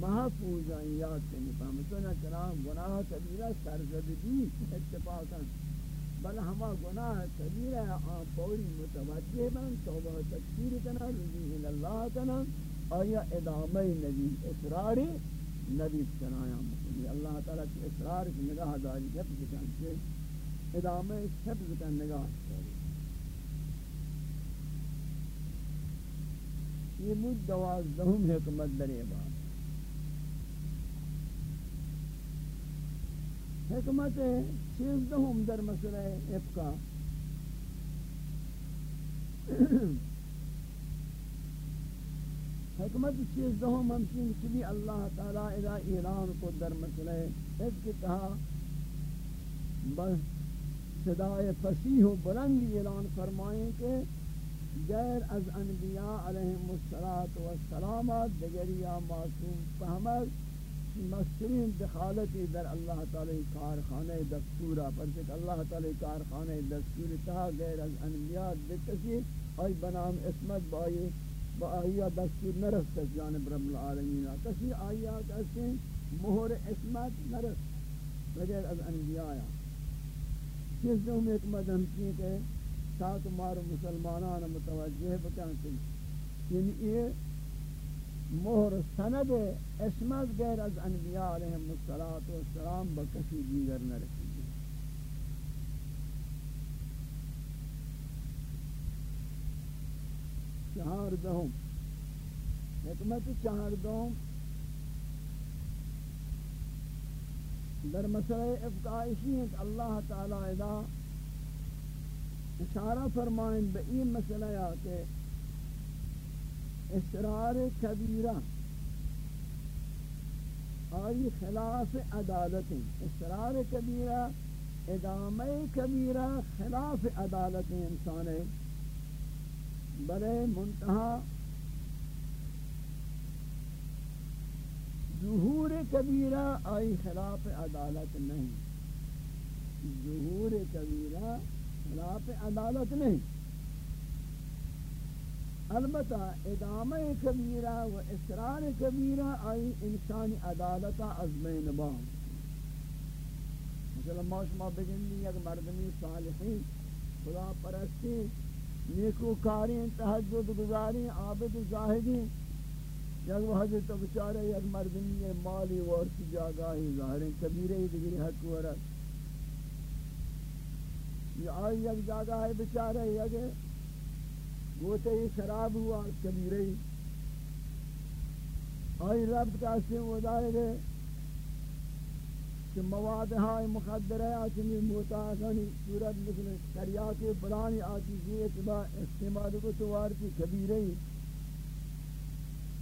محفوظ ہیں، یاد کرنی فهمتو نہ کرام گناہ کبیرہ سرزدگی اتفاقا۔ بل ہما گناہ کبیرہ آن پوری متوجہ بن توبہ تکفیر کنا رجوع اللہ کنا، آیا ادامہ نبی اصراری نبی چنایا مکنی اللہ تعالیٰ کی اصرار کی نگاہ داری حفظ کن سے ادامہ حفظ کن نگاہ داری۔ یہ بود دوازدہم حکمت در عباد حکمت چیزدہم در مسئلہ افقہ حکمت چیز دہو ممکن چلی اللہ تعالی اذا اعلان کو در مسئلہ اس کی کہا، بس صدای فسیح و بلند اعلان فرمائیں کہ غیر از انبیاء علیہم السلام دگری یا معصوم فہمت مسترین دخالتی در اللہ تعالی کارخانہ دستورہ پر کہ اللہ تعالی کارخانہ دستور تہا غیر از انبیاء بکسی آئی بنام اسمت بائی با آیا دستور نرست جانب رب العالمین۔ کسی آیا کسی مہر اسمت نرست بغیر از انبیاء۔ چیز دوم ایک مدہم کی کہ تاک مار مسلمانان متوجہ بکن۔ یعنی یہ مہر سند اسمت غیر از انبیاء علیہم السلام بکسی دیگر نہ نرسی چہار دہم حکمت چہار دہم در مسئلہ افقائشی ہیں کہ اللہ تعالی ادا اشارہ فرمائیں بئی مسئلہ یا کہ اسرار کبیرہ آئی خلاف عدالت اسرار کبیرہ، ادامہ کبیرہ خلاف عدالت انسان ہے بلے منتہا ظہور کبیرہ آئی خلاف عدالت نہیں. ظہور کبیرہ خلاف عدالت نہیں. البتہ ادامہ کبیرہ و اسرار کبیرہ آئی انسانی عدالت از بین بام مثلا ما شما بگندی یک مردمی صالحی، خدا پرستی نیکوکاری تحجد گزاریں عابد زاہدیں یک وحضر تو بچارے یک مردمی مالی ورسی جاگاہی ظاہریں کبیرے ہی دگری حق ورد یہ آئی یک جاگاہ بچارے یک گوتے ہی شراب ہوا کبیرے ہی۔ آئی رب کا سن ودائے گئے کہ مواد ہائے مخدر ہے آچنی موتاثنی صورت مثل شریعات بلانی آتی زیت با استعمال کو توار توارتی کبیرہی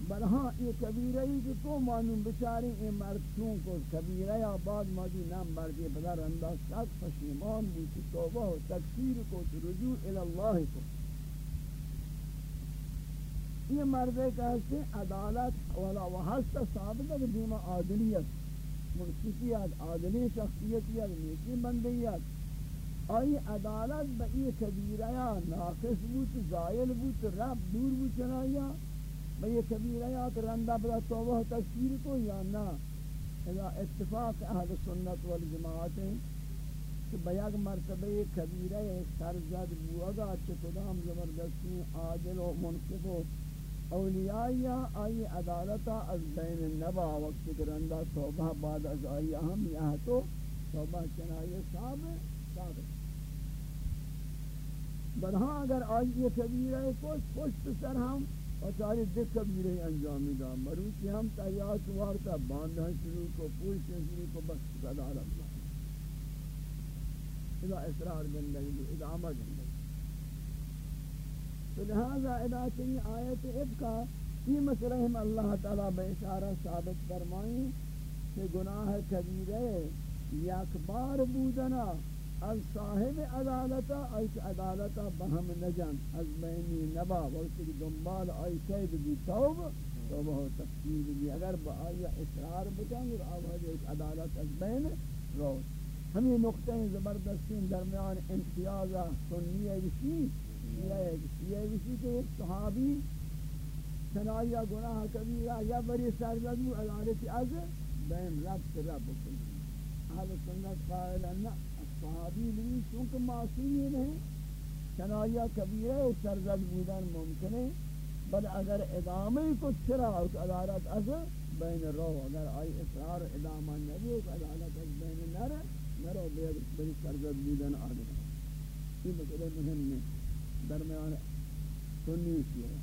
بلہاں یہ کبیرہی کہ تو معلوم بچاری اے مردوں کو کبیرہ یا بعد مادی نام مردی بدر انداز ساتھ فشیمان بھی کی توبہ و تکفیر کو رجوع الاللہ کو۔ یہ مردے کہتے ہیں عدالت والا وحسط ثابت ہے کہ دیما عادلیت منصفیت عادلی شخصیتیت نیکی بندیت آئی عدالت با ای کبیرہ یا ناقص بود زائل بود، رب دور بود چنایا با ای کبیرہ یا رندہ بلا توبہ تکفیر کو یا نا اذا اتفاق اہل سنت والجماعت ہیں کہ بیاگ مرتبہ کبیرہ سرزد بوگا چکدام زبردستی عادل و منصف و اولیاء آئی عدالتا از بین النبا وقت کرندہ توبہ بعد از آئی اہم یہاں تو توبہ چنائی صاحب صاحب برہاں اگر آئی یہ کبیرہ کچھ پشت سر ہم اور ساری دک کبیرہ انجامی دا مروچی ہم تحیات وارتا باندھا شروع کو پوچھ شروع کو بس قدار اللہ اذا اسرار زندگی ادامہ زندگی تو لہذا ادا چنی آیت ابکا یہ مسئلہ ہم اللہ تعالیٰ بے اشارہ ثابت فرمائیں کہ گناہ کبیرے یک بار بودنا از صاحب عدالتا ایک عدالتا بہم نجن از بینی نبا وقت دنبال آئی قید بھی توب، تو بہت تفصیل بھی اگر با آئی اصرار بکن اور آواز ایک عدالت از بین رو. ہمیں نقطہ زبردستین درمیان امتیازہ سنیہ بشی یہ اسی کہ ایک صحابی سنایا گناہ کبیرہ یا بری سرزدو عدالت از بین رب سے رب کلی اہل سنت قائل انہ صحابی بھی چونکہ معصومی نہیں سنایا کبیرہ سرزد بودن ممکن ہے بل اگر ادامه کو چرا عدالت از بین رو اگر آئی اصرار ادامہ نبی کہ عدالت از بین نر نرو بیر بری سرزد بیدن آدم یہ مسئلہ مهم ہے۔ درمیان سنی کیا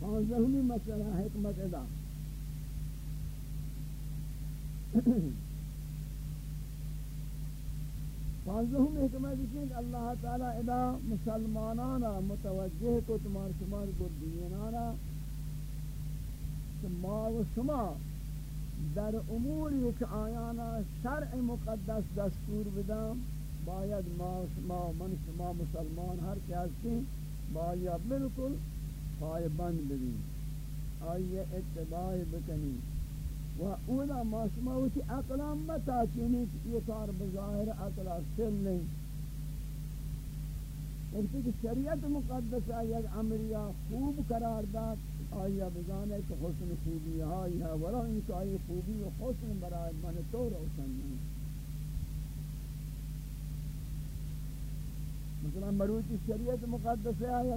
پانزہمی مسئلہ حکمت ادا۔ پانزہم حکمت ہے کہ اللہ تعالی ادا مسلمانانا متوجہ کو تمہار شمار کو دینانا ما و شما در امور ایک آیانا شرع مقدس دستور بدم باید ما و شما من شما مسلمان هر ہر کسی باید بالکل پائے بند بدین آئیے اتباع بکنی۔ و اولا ما شما وچی اقلا متا چینی یہ کار بظاہر اقلا سل نہیں وقتی یعنی کہ شریعت مقدس یک امریا خوب قرار داد آیا بزانے کہ حسن خوبی آئی ہے ولا ان کا آئی خوبی و حسن برای من تو روشن نہیں۔ مثلا مروچی شریعت مقدس آیا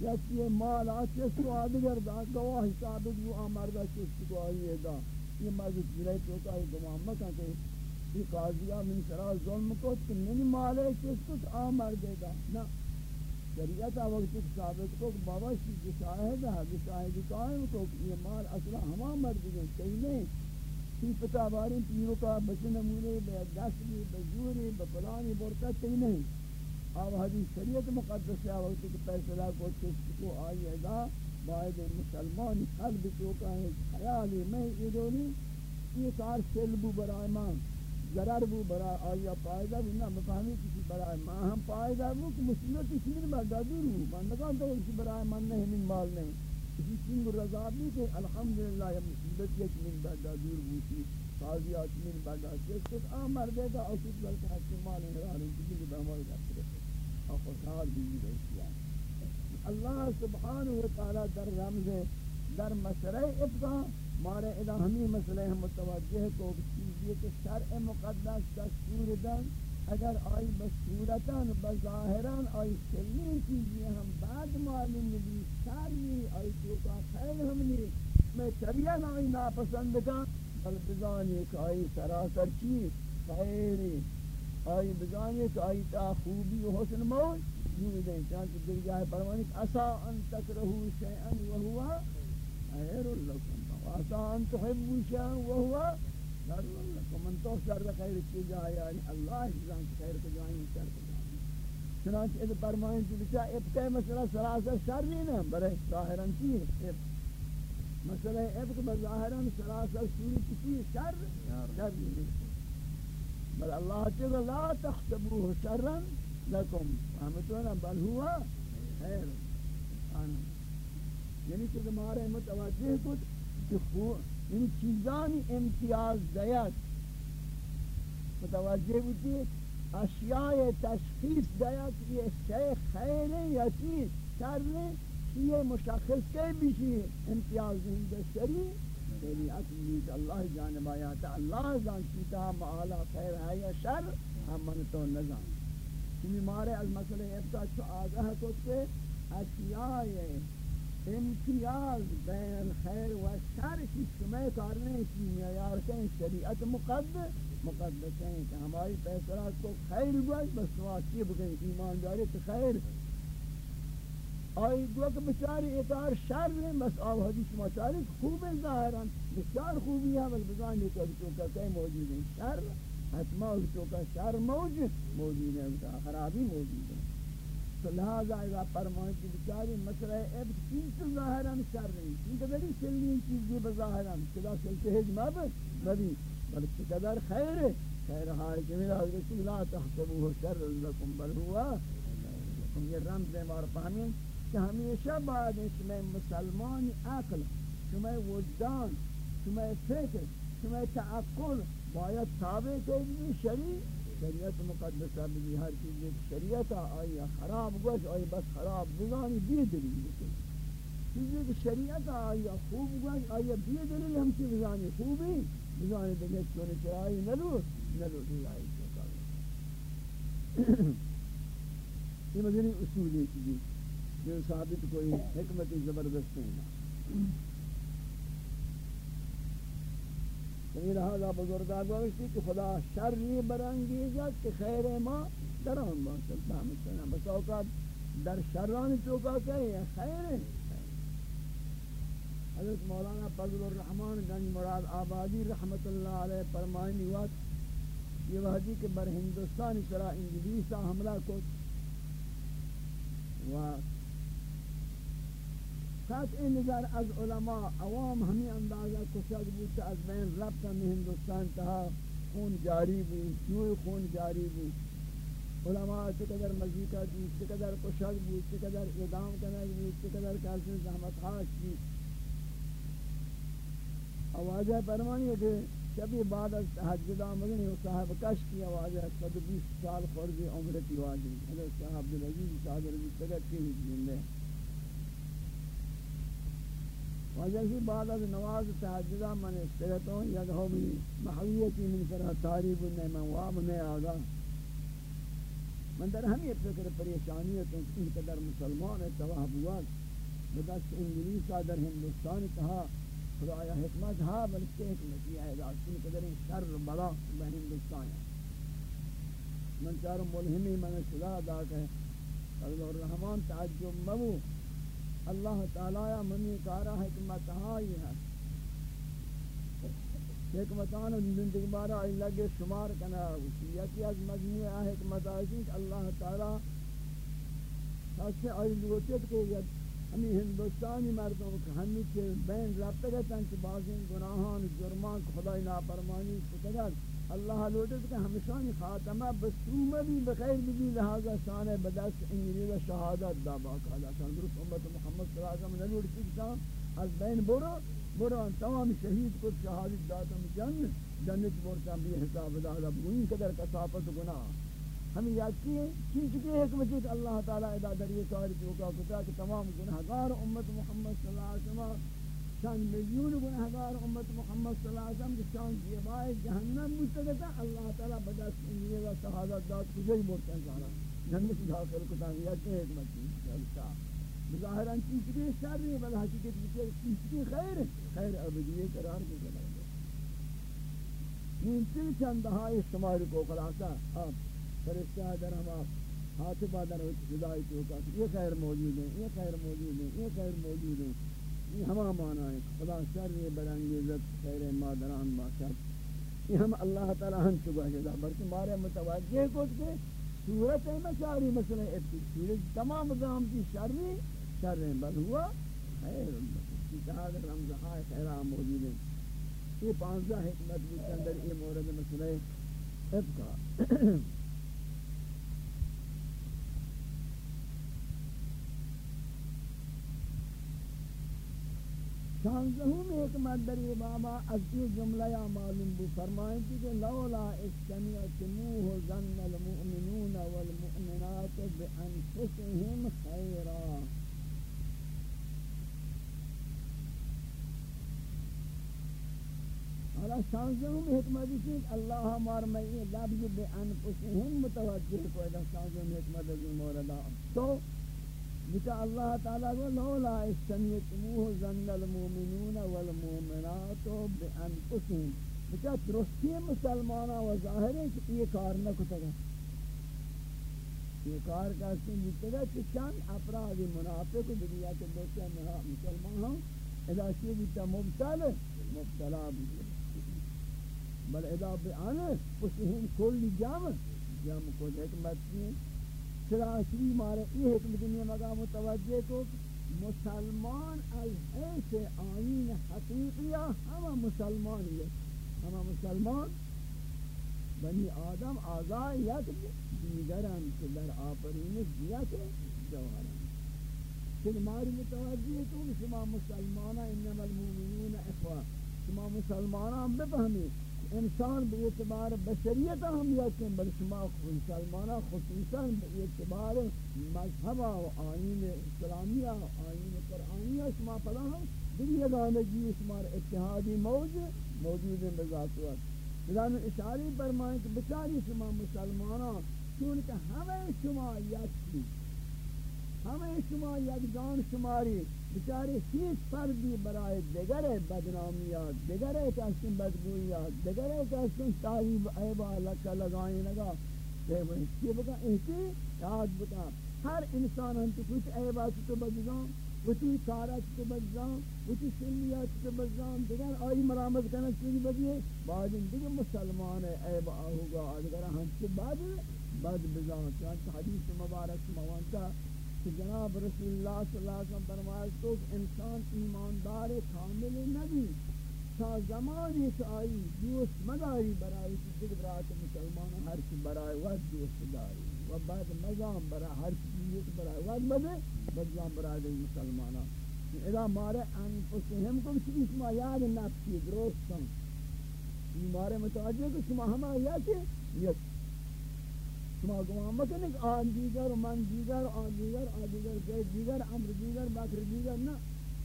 یا کہ مال آچس کو آدگر دا گواہی ثابت وہ آمردہ چس کو آئی دا۔ یہ مجد جلے تو کا گمان مکن کہ یہ قاضیہ من سرا ظلم کو کہ من مالے کس کو آمر دے گا نہ شریعت وقت تک ثابت کو کہ بابا شی شاہد ہے شاہد قائم کو کہ یہ مال اصلا ہما مرد دیں صحیح نہیں۔ تی پتا باریں پیرو کا بچن مولے بے دست بھی بزوری بپلانی برکت صحیح نہیں۔ اب حدیث شریعت مقدس ہے وقت کہ فیصلہ کو کس کو آئی ادا باید مسلمان قلب تو کا ہے خیالی میں یہ دونی یہ کار سل بو برای ماں ضرر بو برای آیا پائدہ بھی نہ مفہمی کسی برای ماں ہم پائدہ بو کہ مسلمت اس من بردہ دور ہوں، بندگان تو کسی برای من نہیں، من مال نہیں۔ اسی سنگ رضا بھی کہ الحمدللہ یہ مسلمت یک من بردہ دور بوتی قاضیات من بردہ جس کچھ آمر دے گا اور بلکہ حق مال انگرار کسی بھی بہمال کرتے اور خوشحال بھی رہتی ہے اللہ سبحانہ و تعالی در رمز در مسئلہ ابقا مارے ادا ہمیں مسئلہ ہم متوجہ کو چیزی کہ شرع مقدس دستور دن، اگر آئی بصورتاً بظاہراً آئی سلیم چیزی ہم بعد معلوم بھی شرعی آئی چوکا خیر ہم نہیں، میں شریعن آئی ناپسند کا بل بزانی کہ آئی سراسر چیز خیری۔ آئی بزانی کہ آئی تا خوبی و حسن موج موجود ہیں چانچہ در جائے فرمانی اسا ان تکرہو شیئن وہوا خیر لکم اسا ان تحبو شیئن وہوا شر لکم من تو شر خیر کی جائے یعنی اللہ جان خیر کو جائیں شر کو جائیں چنانچہ اس فرمانی تو بچا ابتہ مسئلہ سراسر شر نہیں ہے برے ظاہراً کی ہے مسئلہ ابت بظاہراً سراسر سوری کسی شر شر نہیں۔ بل اللہ تعالی لا تحسبوه شرا لکم. فهمتونا بل ہوا خیر. یعنی کہ تمہارے متوجہ کچھ کہ یعنی چیزانی امتیاز دیت. متوجہ ہوتی اشیاء تشخیص دیت یہ شیء خیر یا چیز شر یہ مشخص کے بھی امتیاز دیں شریع شریعت نیز اللہ جانب آیات اللہ جان چیتا معالا خیر ہے یا شر، ہم من تو نظام چمی یعنی مارے از مسئلہ افتا چو آگاہ کو کہ اشیاء، امتیاز، بین خیر و شر کی شمع کارنے کی معیار کے شریعت مقدس مقدس ہیں کہ ہماری فیصلہ کو خیر گوش بس نواز کی بکن ایمان داری تو خیر آئی گو کہ بچاری اتار شر ہیں، بس آب حدیث مچاری خوب ظاہران بچار خوبی ہے بل بزانی کہ کئی موجود ہیں، شر، حتما تو کا شر موجود موجود ہے ان خرابی موجود ہے تو لہذا اذا فرمائے کہ بیچاری مسئلہ اب چیز ظاہراً شر نہیں کیونکہ دلی چلین چیزی بظاہراً خدا چلتے ہیں مب نبی بلکہ قدر خیر ہے، خیر ہائے کہ میرا حضرت لا تحسبوه شر لکم، بل ہوا یہ رمز ہے مار فہمین کہ ہمیشہ بعد اس میں مسلمان عقل شمع وجدان شمع فکر شمع تعقل باید تابع کنی شریع. شریعت مقدسہ بھی ہر چیز ایک شریعت آئی خراب گوش آئی بس خراب بزانی بی دلیل. بکن چیزی کہ شریعت آئی خوب گوش آئی بی دلیل ہم چی بزانی خوبی. بزانی دیکھے چونے چرائی نلو نلو دیلائی چکا یہ مدنی اصول ہے چیزی جو ثابت کوئی حکمت زبردست نہیں یہ لہذا بزرگاں گوشتی کہ خدا شر یہ برانگیزت کہ خیر ما در آن باشد فهمتنا بس اوقات در شران چوکا کہیں یا خیر ہے۔ حضرت مولانا فضل الرحمن گنج مراد آبادی رحمت اللہ علیہ فرمائنی وقت یہ وحدی کہ بر ہندوستان سرا انگلیسا حملہ کو و قطع نظر از علماء عوام ہمیں اندازہ کشک بود از بین ربطا میں ہندوستان تہا خون جاری بود شوی خون جاری بود. علماء چقدر مزیکہ دی چقدر کشک بود، چقدر اعدام کنک بود، چقدر کسی زحمت خاص بود. آوازہ فرمانی ہے کہ کبھی بعد از تحجد آمدنی صاحب کش کی آوازہ صد بیس سال خورزی عمرتی واجی حضرت صاحب عبدالعزیز صاحب رضی تگت کی زندے وجہ سے بعد از نواز تحجدہ من استغت ہوں یا ہو بھی محویتی من طرح تاریب نے من واب نے آگا۔ من در ہمیں فکر پریشانی ہے تو ان قدر مسلمان ہے تواہ بواد بدست انگلیسا در ہندوستان کہا خدایا حکمت ہا، بلکہ حکمت یہ ہے ان قدر شر بلا میں ہندوستان ہے۔ من چارو ملہمی من صدا دا کہ اللہ الرحمن تعجب مبو۔ اللہ تعالی منی کارا حکمت ہائی ہے حکمتان زندگی بارا لگے شمار کنا۔ یکی از مجموعہ حکمت آئی کہ اللہ تعالی خاصے آئی لوٹت کہ ہمیں ہندوستانی مردوں کو ہمیں کے بین رابطہ گتا کہ بعضی گناہان، جرمان، خدای نافرمانی کو اللہ لوٹت کہ ہمشانی خاتمہ بسرومہ بھی بخیر بھی لہذا شان بدست انگلی و شہادت دا باقاعدہ شان درست امت محمد صلی اللہ علیہ وسلم نلوٹ سکتا از بین برو برو ان تمام شہید کو شہادت داتا جن جنت برتا بھی حساب دادا بگوین قدر کسافت گناہ۔ ہم یادتی ہیں چیز کی حکمت ہے کہ اللہ تعالیٰ ادا دریئے کاری چوکا کتا کہ تمام گناہگار امت محمد صلی اللہ علیہ وسلم چند میلیون گناہگار امت محمد صلی اللہ علیہ وسلم جسان جیبائے جہنم مستقتا اللہ تعالیٰ بدست انگیے و شہادت داد کجھے بورتا ہے سارا جنت داخل کتا ہے یہ کہ حکمت کی بظاہران چیز کی شر ہے، بل حقیقت کی چیز کی خیر خیر ابدیے قرار کو کرا یہ تین چند دہائی شمار کو خلاصہ اب فرشتہ در ہم حاطبہ در جدائی تو یہ خیر موجود ہے، یہ خیر موجود ہے، یہ خیر موجود ہے۔ یہ ہما معنی ہے خدا شر برانگیزت خیر مادران باشد. یہ ہم اللہ تعالی ہم چکا جدا بلکہ مارے متوجہ کو کہ صورت میں ساری مسئلہ ابتی صورت تمام دام کی شر شر بل ہوا خیر کی شہادت رمضان خیرہ موجود ہے۔ یہ پانزہ حکمت بھی اندر یہ مورد مسئلہ ابقا شانزہم ایک مدری بابا از یہ جملہ یا معلوم بو فرمائیں کہ لولا استمیعتموه ظن المؤمنون والمؤمنات بانفسهم خیرا. حالا شانزہم حکمت ہے اللہ ہمار میں یہ لفظ بانفسهم متوجہ کو ہے شانزہم حکمت ہے مولانا تو بتا اللہ تعالیٰ کو لولا استمیتموه ظن المؤمنون والمؤمنات بانفسهم بتا درستی مسلمانا و ظاہر ہے کہ یہ کار نہ کتا گا یہ کار کا سن جتا گا کہ چند افراد منافق دنیا کے دوسرے مسلمان ہوں اذا شیئے بتا مبتل، مبتلا بھی۔ بل اذا بیانے پسہم کل جامع جامع کو دیکھ مت مطمئن چراشوی مارے یہ حکم دنیا مگا متوجہ کو مسلمان از حیث آئین حقیقیہ ہما مسلمان ہے ہما مسلمان بنی آدم آزائی یک دیگران کے در آفرینش دیا کے جوہران پھر ماری متوجہ کو شما مسلمانہ انما المومنون اخوہ شما مسلمانہ بفہمی انسان به اعتبار بشریت ہم یقین بل شما مسلمانہ خصوصا به اعتبار مذہب و آئین اسلامیہ و آئین قرآنیہ شما پدا ہم دنیا گانگی شما اتحادی موج موجود بذات وقت لذا اشاری فرمائیں کہ بچاری شما مسلمانہ چونکہ ہمیں شما یکی ہمیں شما یک جان شماری، بچارے ہیچ فردی برائے دگرے بدنامیات دگرے کسن بدگویات دگرے کسن تاہیب عیبا لکا لگائیں لگا۔ یہ بکا احتی یاد بکا، ہر انسان ہم تو کچھ عیبات تو بدگان وچی کارات تو بدگان وچی سلیات تو بدگان دیگر آئی مرامت کرنا چیزی بدیے بعد ان دیگر مسلمان عیب آہوگا دیگر ہم سے بعد بد بزان چاہتا حدیث مبارک موانتا کہ جناب رسول اللہ صلی اللہ علیہ وسلم فرمائے تو انسان ایماندار کامل نبی تا زمانی سے آئی دوست مداری برائی کی دیکھ برات مسلمان ہر کی برائی وقت دوست داری، و بعد مزام برائی ہر کی دوست برائی وقت بدے مزام برائی دی مسلمانا اذا مارے انفسهم کو کسی اسما یاد نفسی درست کن مارے متوجہ کہ شما ہما یا کہ یک شما گمان مکنی کہ آن دیگر من دیگر آن دیگر آن دیگر جای دیگر امر دیگر، بکر دیگر نا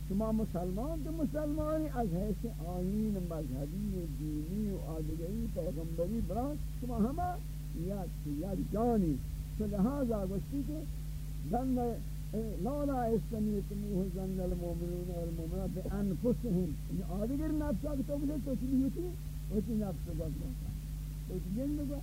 شما مسلمان تو مسلمانی، از حیث آئین مذہبی دینی و آدگری، پیغمبری بران شما ہما یک یک جانی. تو لہذا گوشتی کہ زن لالا استمیتموه زن المؤمنون والمؤمنات بانفسهم یعنی آدگر نفسا کہ تو بلے تو چلی ہوتی ہوتی نفس کو گوشتا تو جن لگا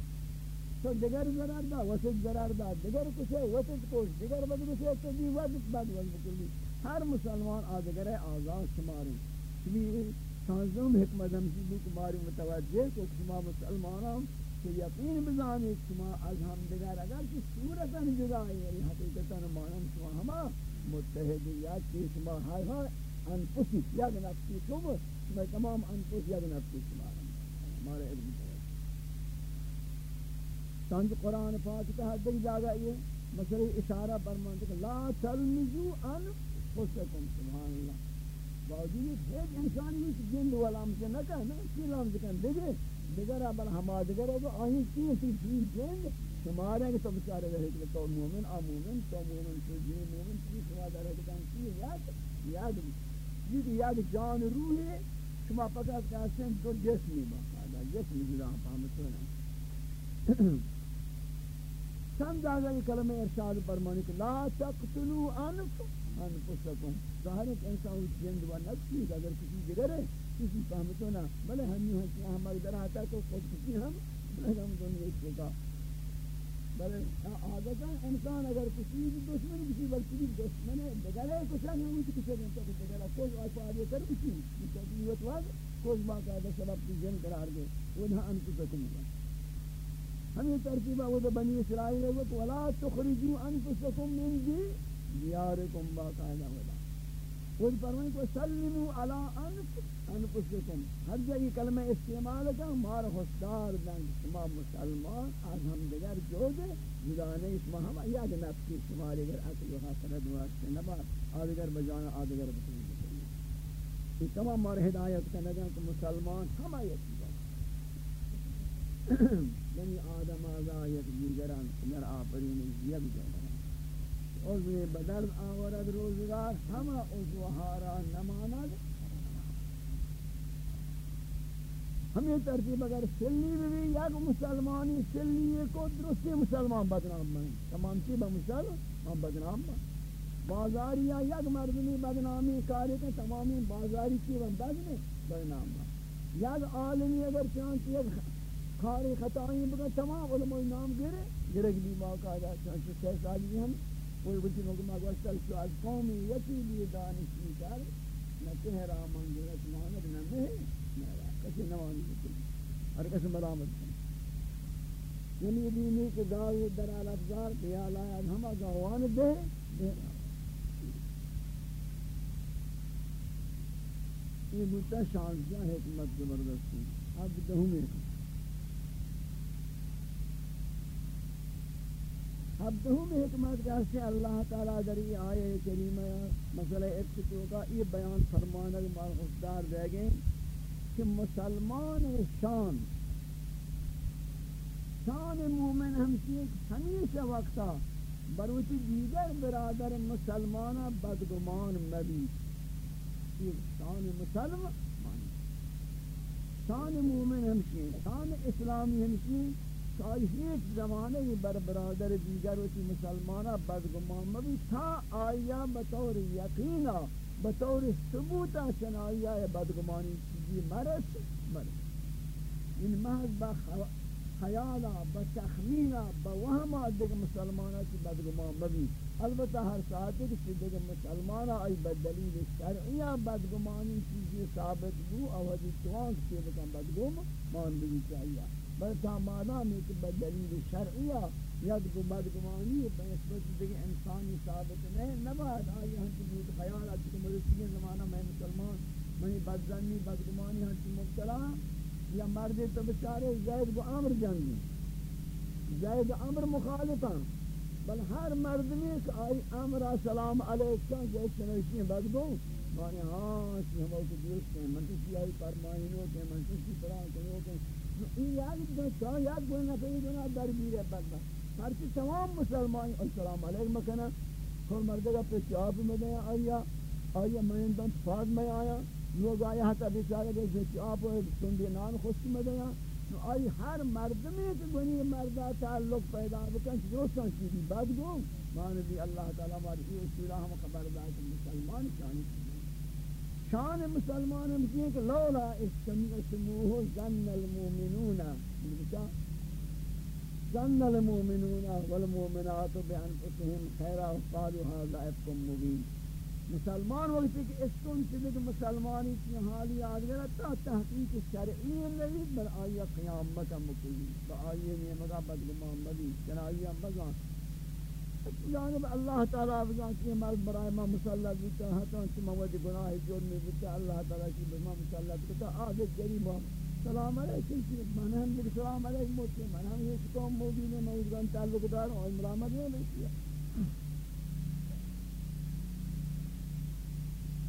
تو دیگر ضرر دا، وسط ضرر دا. دیگر کچھ ہے وسط کچھ دیگر بد کچھ ہے تو بھی وقت بعد وقت کلی. ہر مسلمان آدگر آزاد شماری. چلی سانزم حکمت ہمشی بھی کماری متوجہ کو شما مسلمانوں کہ یقین بزانی شما از ہم دیگر اگر کی صورتا جدا ہے یعنی حقیقتا مانم شما ہما متحدیات کی شما ہر ہر انفسی یک نفسی شما تمام انفس یک نفسی شما ہمارے علم سنج قرآن پاک کا حد جاگا یہ مسئلہ اشارہ برمانتے کہ لا تلمزو انفسکم سبحان اللہ۔ باوجود ایک انسانی اس جند والا ہم سے نہ کہنا کی لام ذکر دیگرے دیگر ابل ہما دیگر ہے تو آہیں کی سی جی جند شمارے کہ تو بچارے رہے کہ تو مومن، آ مومن، تو مومن تو جی مومن کی شما در ہے کہ کی یاد یاد یہ یاد جان روح ہے، شما پکا کہتے ہیں تو جسمی باقاعدہ جسمی جدا ہم سونا چند جگہ یہ کلمہ ارشاد فرمانی کہ لا تقتلوا انف انفسکم۔ ظاہر ہے کہ انسان جند و نفس نہیں اگر کسی دیگر ہے کسی فهمتو نہ۔ بلے ہم یہ ہیں کہ ہمارے در آتا تو خود کسی ہم بلے ہم دنیا ایک جگہ۔ بلے عادتا انسان اگر کسی بھی دشمن، کسی بلکہ دشمن ہے دیگر ہے کچھ نہیں ہم کسی سے نہیں تو دیگر ہے کوئی آئی آدھے کر، کسی کسی وقت وقت کوئی باقاعدہ سبب کی جن قرار دے، وہ نہ انفسکم ہوگا ہمیں ترتیبہ وہ تو بنی اسرائیل ہے کہ ولا تخرجوا انفسکم من دی دیارکم باقاعدہ ولا وہ فرمائیں کہ سلموا علی انف انفسکم ہر جگہ کلمہ استعمال کا مار ہوشدار دن شما مسلمان از ہم دیگر جو دے جدانے شما ہم یاد نفس کی شماری اگر عقل و حسنت واسطے نبا آدگر بجانا آدگر بسنی یہ تمام مار ہدایت کا نگا کہ مسلمان ہم آیت بنی یعنی آدم آزا یک دیگران نر آفرین یک جگران عضو بدرد آورد روزگار، همه ہما عضوہارا نماند. ہمیں ترتیب اگر سلی بھی یک مسلمانی سلی کو درستی مسلمان بدنام بنی. تمام چی با مسلمان بدنام بنی؟ بازاری یا یک مردمی بدنامی کاری کہ تمامی بازاری کی بدنام بنی. یک عالمی اگر چانچ یک کاری خطائی بگا تمام علماء نام گرے گرگ بھی موقع دا چانچہ چھ سالی ہم، کوئی بچی نوکو مگوشتا شو از قومی یکی بھی دانشی کر، نہ تہرا منگلت ماند نہ میں میرا کسی نوانی بکلی ہر کسی ملامت کن یعنی دینی کے داوی در الافزار بیال آیا ہما گاوان دے دے یہ بودتا شانزہ حکمت زبردستی اب دہوں میں۔ حبدہم حکمت کہتے اللہ تعالیٰ دری آئے کریمہ مسئلہ ابتدو کا یہ بیان فرمانا مارخصدار دے گئے کہ مسلمان شان شان مومن ہمشی ہمیشہ وقتا بروچی دیگر برادر مسلمانہ بدگمان مبی یہ شان مسلمان، شان مومن ہمشی، شان اسلامی ہمشی کائی ہیچ زمانے ہی بر برادر دیگر ہوتی مسلمانہ بدگمان مبی تھا آیا بطور یقینا، بطور ثبوتا چن آیا بدگمانی چیزی مرس مرس ان محض با خیالا، با تخمینا با وہما دیگر مسلمانہ کی بدگمان مبی البتہ ہر ساتھ کہ دیگر مسلمانہ آئی بدلیل شرعیہ بدگمانی چیزی ثابت بو او حدیث جی توان کسی بکن بدگم مان بھی چاہیے۔ بل تا مادام ایک بدلیل شرعیہ ید کو بدگمانی ہے بنسبت دیکھ انسانی ثابت نہیں نباد آئی ہنچی بود خیال آتی کہ مرسی زمانہ میں مسلمان میں بدزنی، بدگمانی ہنچی مبتلا، یا مردی تو بچارے زید کو عمر جنگی. زید عمر مخالفا بل ہر مرد میں کہ آئی عمر سلام علیکم زید چنوشی بدگو مانے ہاں اس سی ہم کو دوست ہیں من تو سیاہی فرمائنوں کے من تو سی کے این یعنی یاد دو یاد گوی نفعی دونا در بیره بدبخت ہرچی تمام مسلمان السلام علیکم مکنا کھول مردگا پہ چاپ میں دیا آیا آیا میں اندن فاد میں آیا؟ لوگ آیا حتی بیچارے گئے جو چاپ ہوئے سندی نان خوشت میں دیا آئی ہر مردمی کہ گنی مردہ تعلق پیدا بکن دوستان چیزی؟ بد گو مانبی اللہ تعالیٰ ہماری یہ اصولہ ہم خبر دائے کہ مسلمان چاہیے شان مسلمان ہم کہیں کہ لولا اسموه ظن المؤمنون. ظن المؤمنون والمؤمنات بانفسهم خیرا وقالوا هذا افق مبین. مسلمان وقت کہ اس کو چیزیں کہ مسلمانی کی حالی آگے تا تحقیق شرعی نہیں بل آیا قیامت مکلی با آئیے میں مگا بدگمان مدی چنائیہ مگا یعنی جانب اللہ تعالیٰ بجان کی مرد برائے ما مسلح بیتا ہتا ہاں، انچہ موجد گناہ جرمی بیتا اللہ تعالیٰ کی بما مسلح بیتا آگے جریب سلام علیکم کی من ہم دیکھ، سلام علیکم موتی من ہم۔ یہ شکوم موبین موجودان تعلق دار اور مرامت نہیں میں کیا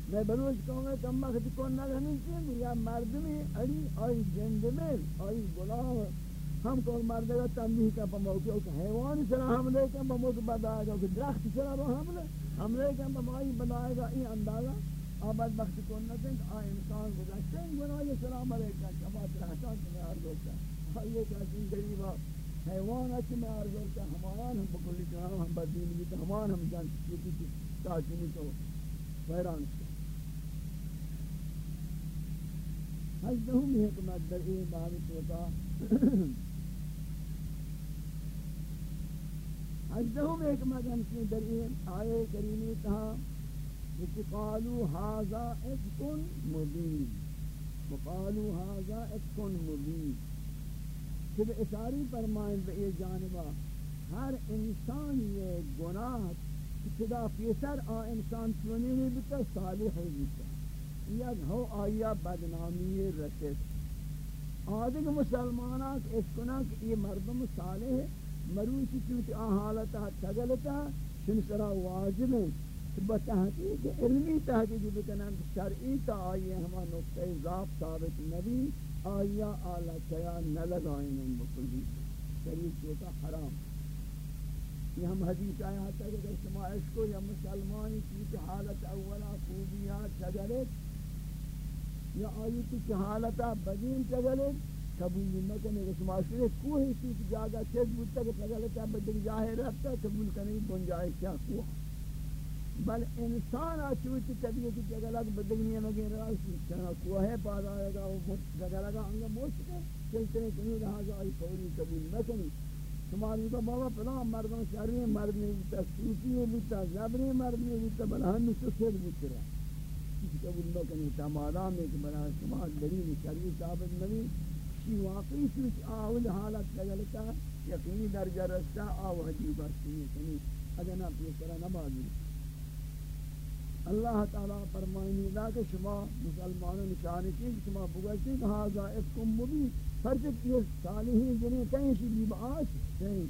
میں بلوش کہوں گا کم وقت کون نہ رہنی چاہیے یا مرد میں، علی، آئی جند میں، آئی گلاہ ہم کو مرد کا تنبیہ کا موقع کہ حیوان سرا حملے کا موقع بدائے گا، کہ درخت سرا رو حملے حملے کا بمائی بنائے گا، این اندازہ۔ آباد وقت کو نہ دیں آ انسان گزشتے ہیں گناہ یہ سلام علیکم کما درختان سے میں عرض ہوتا ہاں، ہے یہ کہتے ہیں غریبا حیوان اچھ میں عرض ہوتا ہے ہماران ہم بکلی جناب ہم بدین بھی ہمان ہم جان چکی تھی تاچنی تو حیران سے حجدہم حکمت در این بابت ہوتا حجدہم ایک مدن کی در این آئے کریمی تہا وقالوا هذا افق مبین۔ وقالوا هذا افق مبین۔ کہ اشاری فرمائیں بے جانبا ہر انسان یہ گناہ خدا پیسر آ انسان چونی نہیں بتا صالح ہو بتا یک ہو آیا بدنامی رسد آدھگ مسلمانات اس کنک یہ مردم صالح ہے۔ مروچی چونکہ آن حالتا تگلتا شن سرا واجب ہے بتحقیق علمی تحقیق بکنن شرعی تا آئیے ہما نقطہ ضعف ثابت نبی، آیا آلہ چیا نہ لگائیں ان بکلی شریف چوتا حرام. یہ ہم حدیث آیا تھا کہ اگر شما عشق یا مسلمانی کی حالت اولا خوبیات چگلت یا آئی کی حالتا بدین چگلت قبول نکنه که شما شده کوه سی که جاگا، چیز بودتا که پگلتا بدک جاہے رفتا قبول کرنے کنی گنجائش کیا کوه بل انسان آچوتی طبیعت کی جگہ لگ بدگنی مگے راسی چنا کوہ ہے پاد آئے گا، وہ جگہ لگا، انگا موشکے چلتے ہیں کنی لہذا آئی فوری قبول نکنی تمہاری تو بابا پلا مردوں شرمی مرد نہیں بودتا صوفی بودتا زبری مرد نہیں بودتا بل ہم تو سر بودتا رہا کسی قبول نکنی تمام ہے کہ بلا شما دلیل شرعی ثابت نہیں چی واقعی سوچ آول حالت لگلتا یقینی درجہ رستا آو حجی برسی کنی یعنی اگر نہ پیسرہ نبازی اللہ تعالیٰ فرمائنی، لا کہ شما مسلمانوں نشانی کی شما بگشتی کہ ہاذا افکم مبین۔ فرچک یہ صالحین جنہیں کہیں شی بیب آش کہیں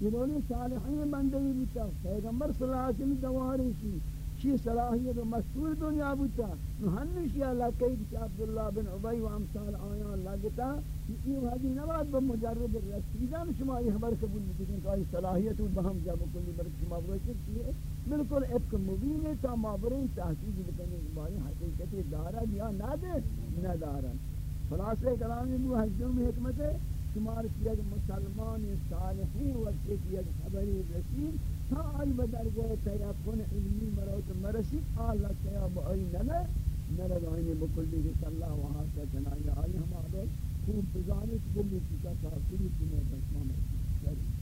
یہ دونی صالحین بندگی بیتا پیغمبر صلی اللہ علیہ وسلم دواری شی چی صلاحیت و مشہور دنیا بوتا ہنش یا لکی کہ عبداللہ بن عبی و امثال آیان لگتا یہ وحدی نباد بمجرد رسیدان شما یہ خبر قبول بکن کہ آئی صلاحیت و بہم جب کلی برد شما بوشت کیے بالکل افق مبین ہے تا مابرین تحقیق بکنی باری حقیقت دارا یا نہ دے نہ دارا خلاصہ کلامی بو حجم حکمت ہے شمار کی ایک مسلمان صالحین وقت ایک خبری رسید تا آئی بدر گئے تیقن علمی مروت مرسید آلہ کیا آئی نلے نرد آئینی بکلی رس اللہ وہاں سے جنائی آئی ہم آدھے خوب بزانت بلی کی کا تاثری کی بسمان رسید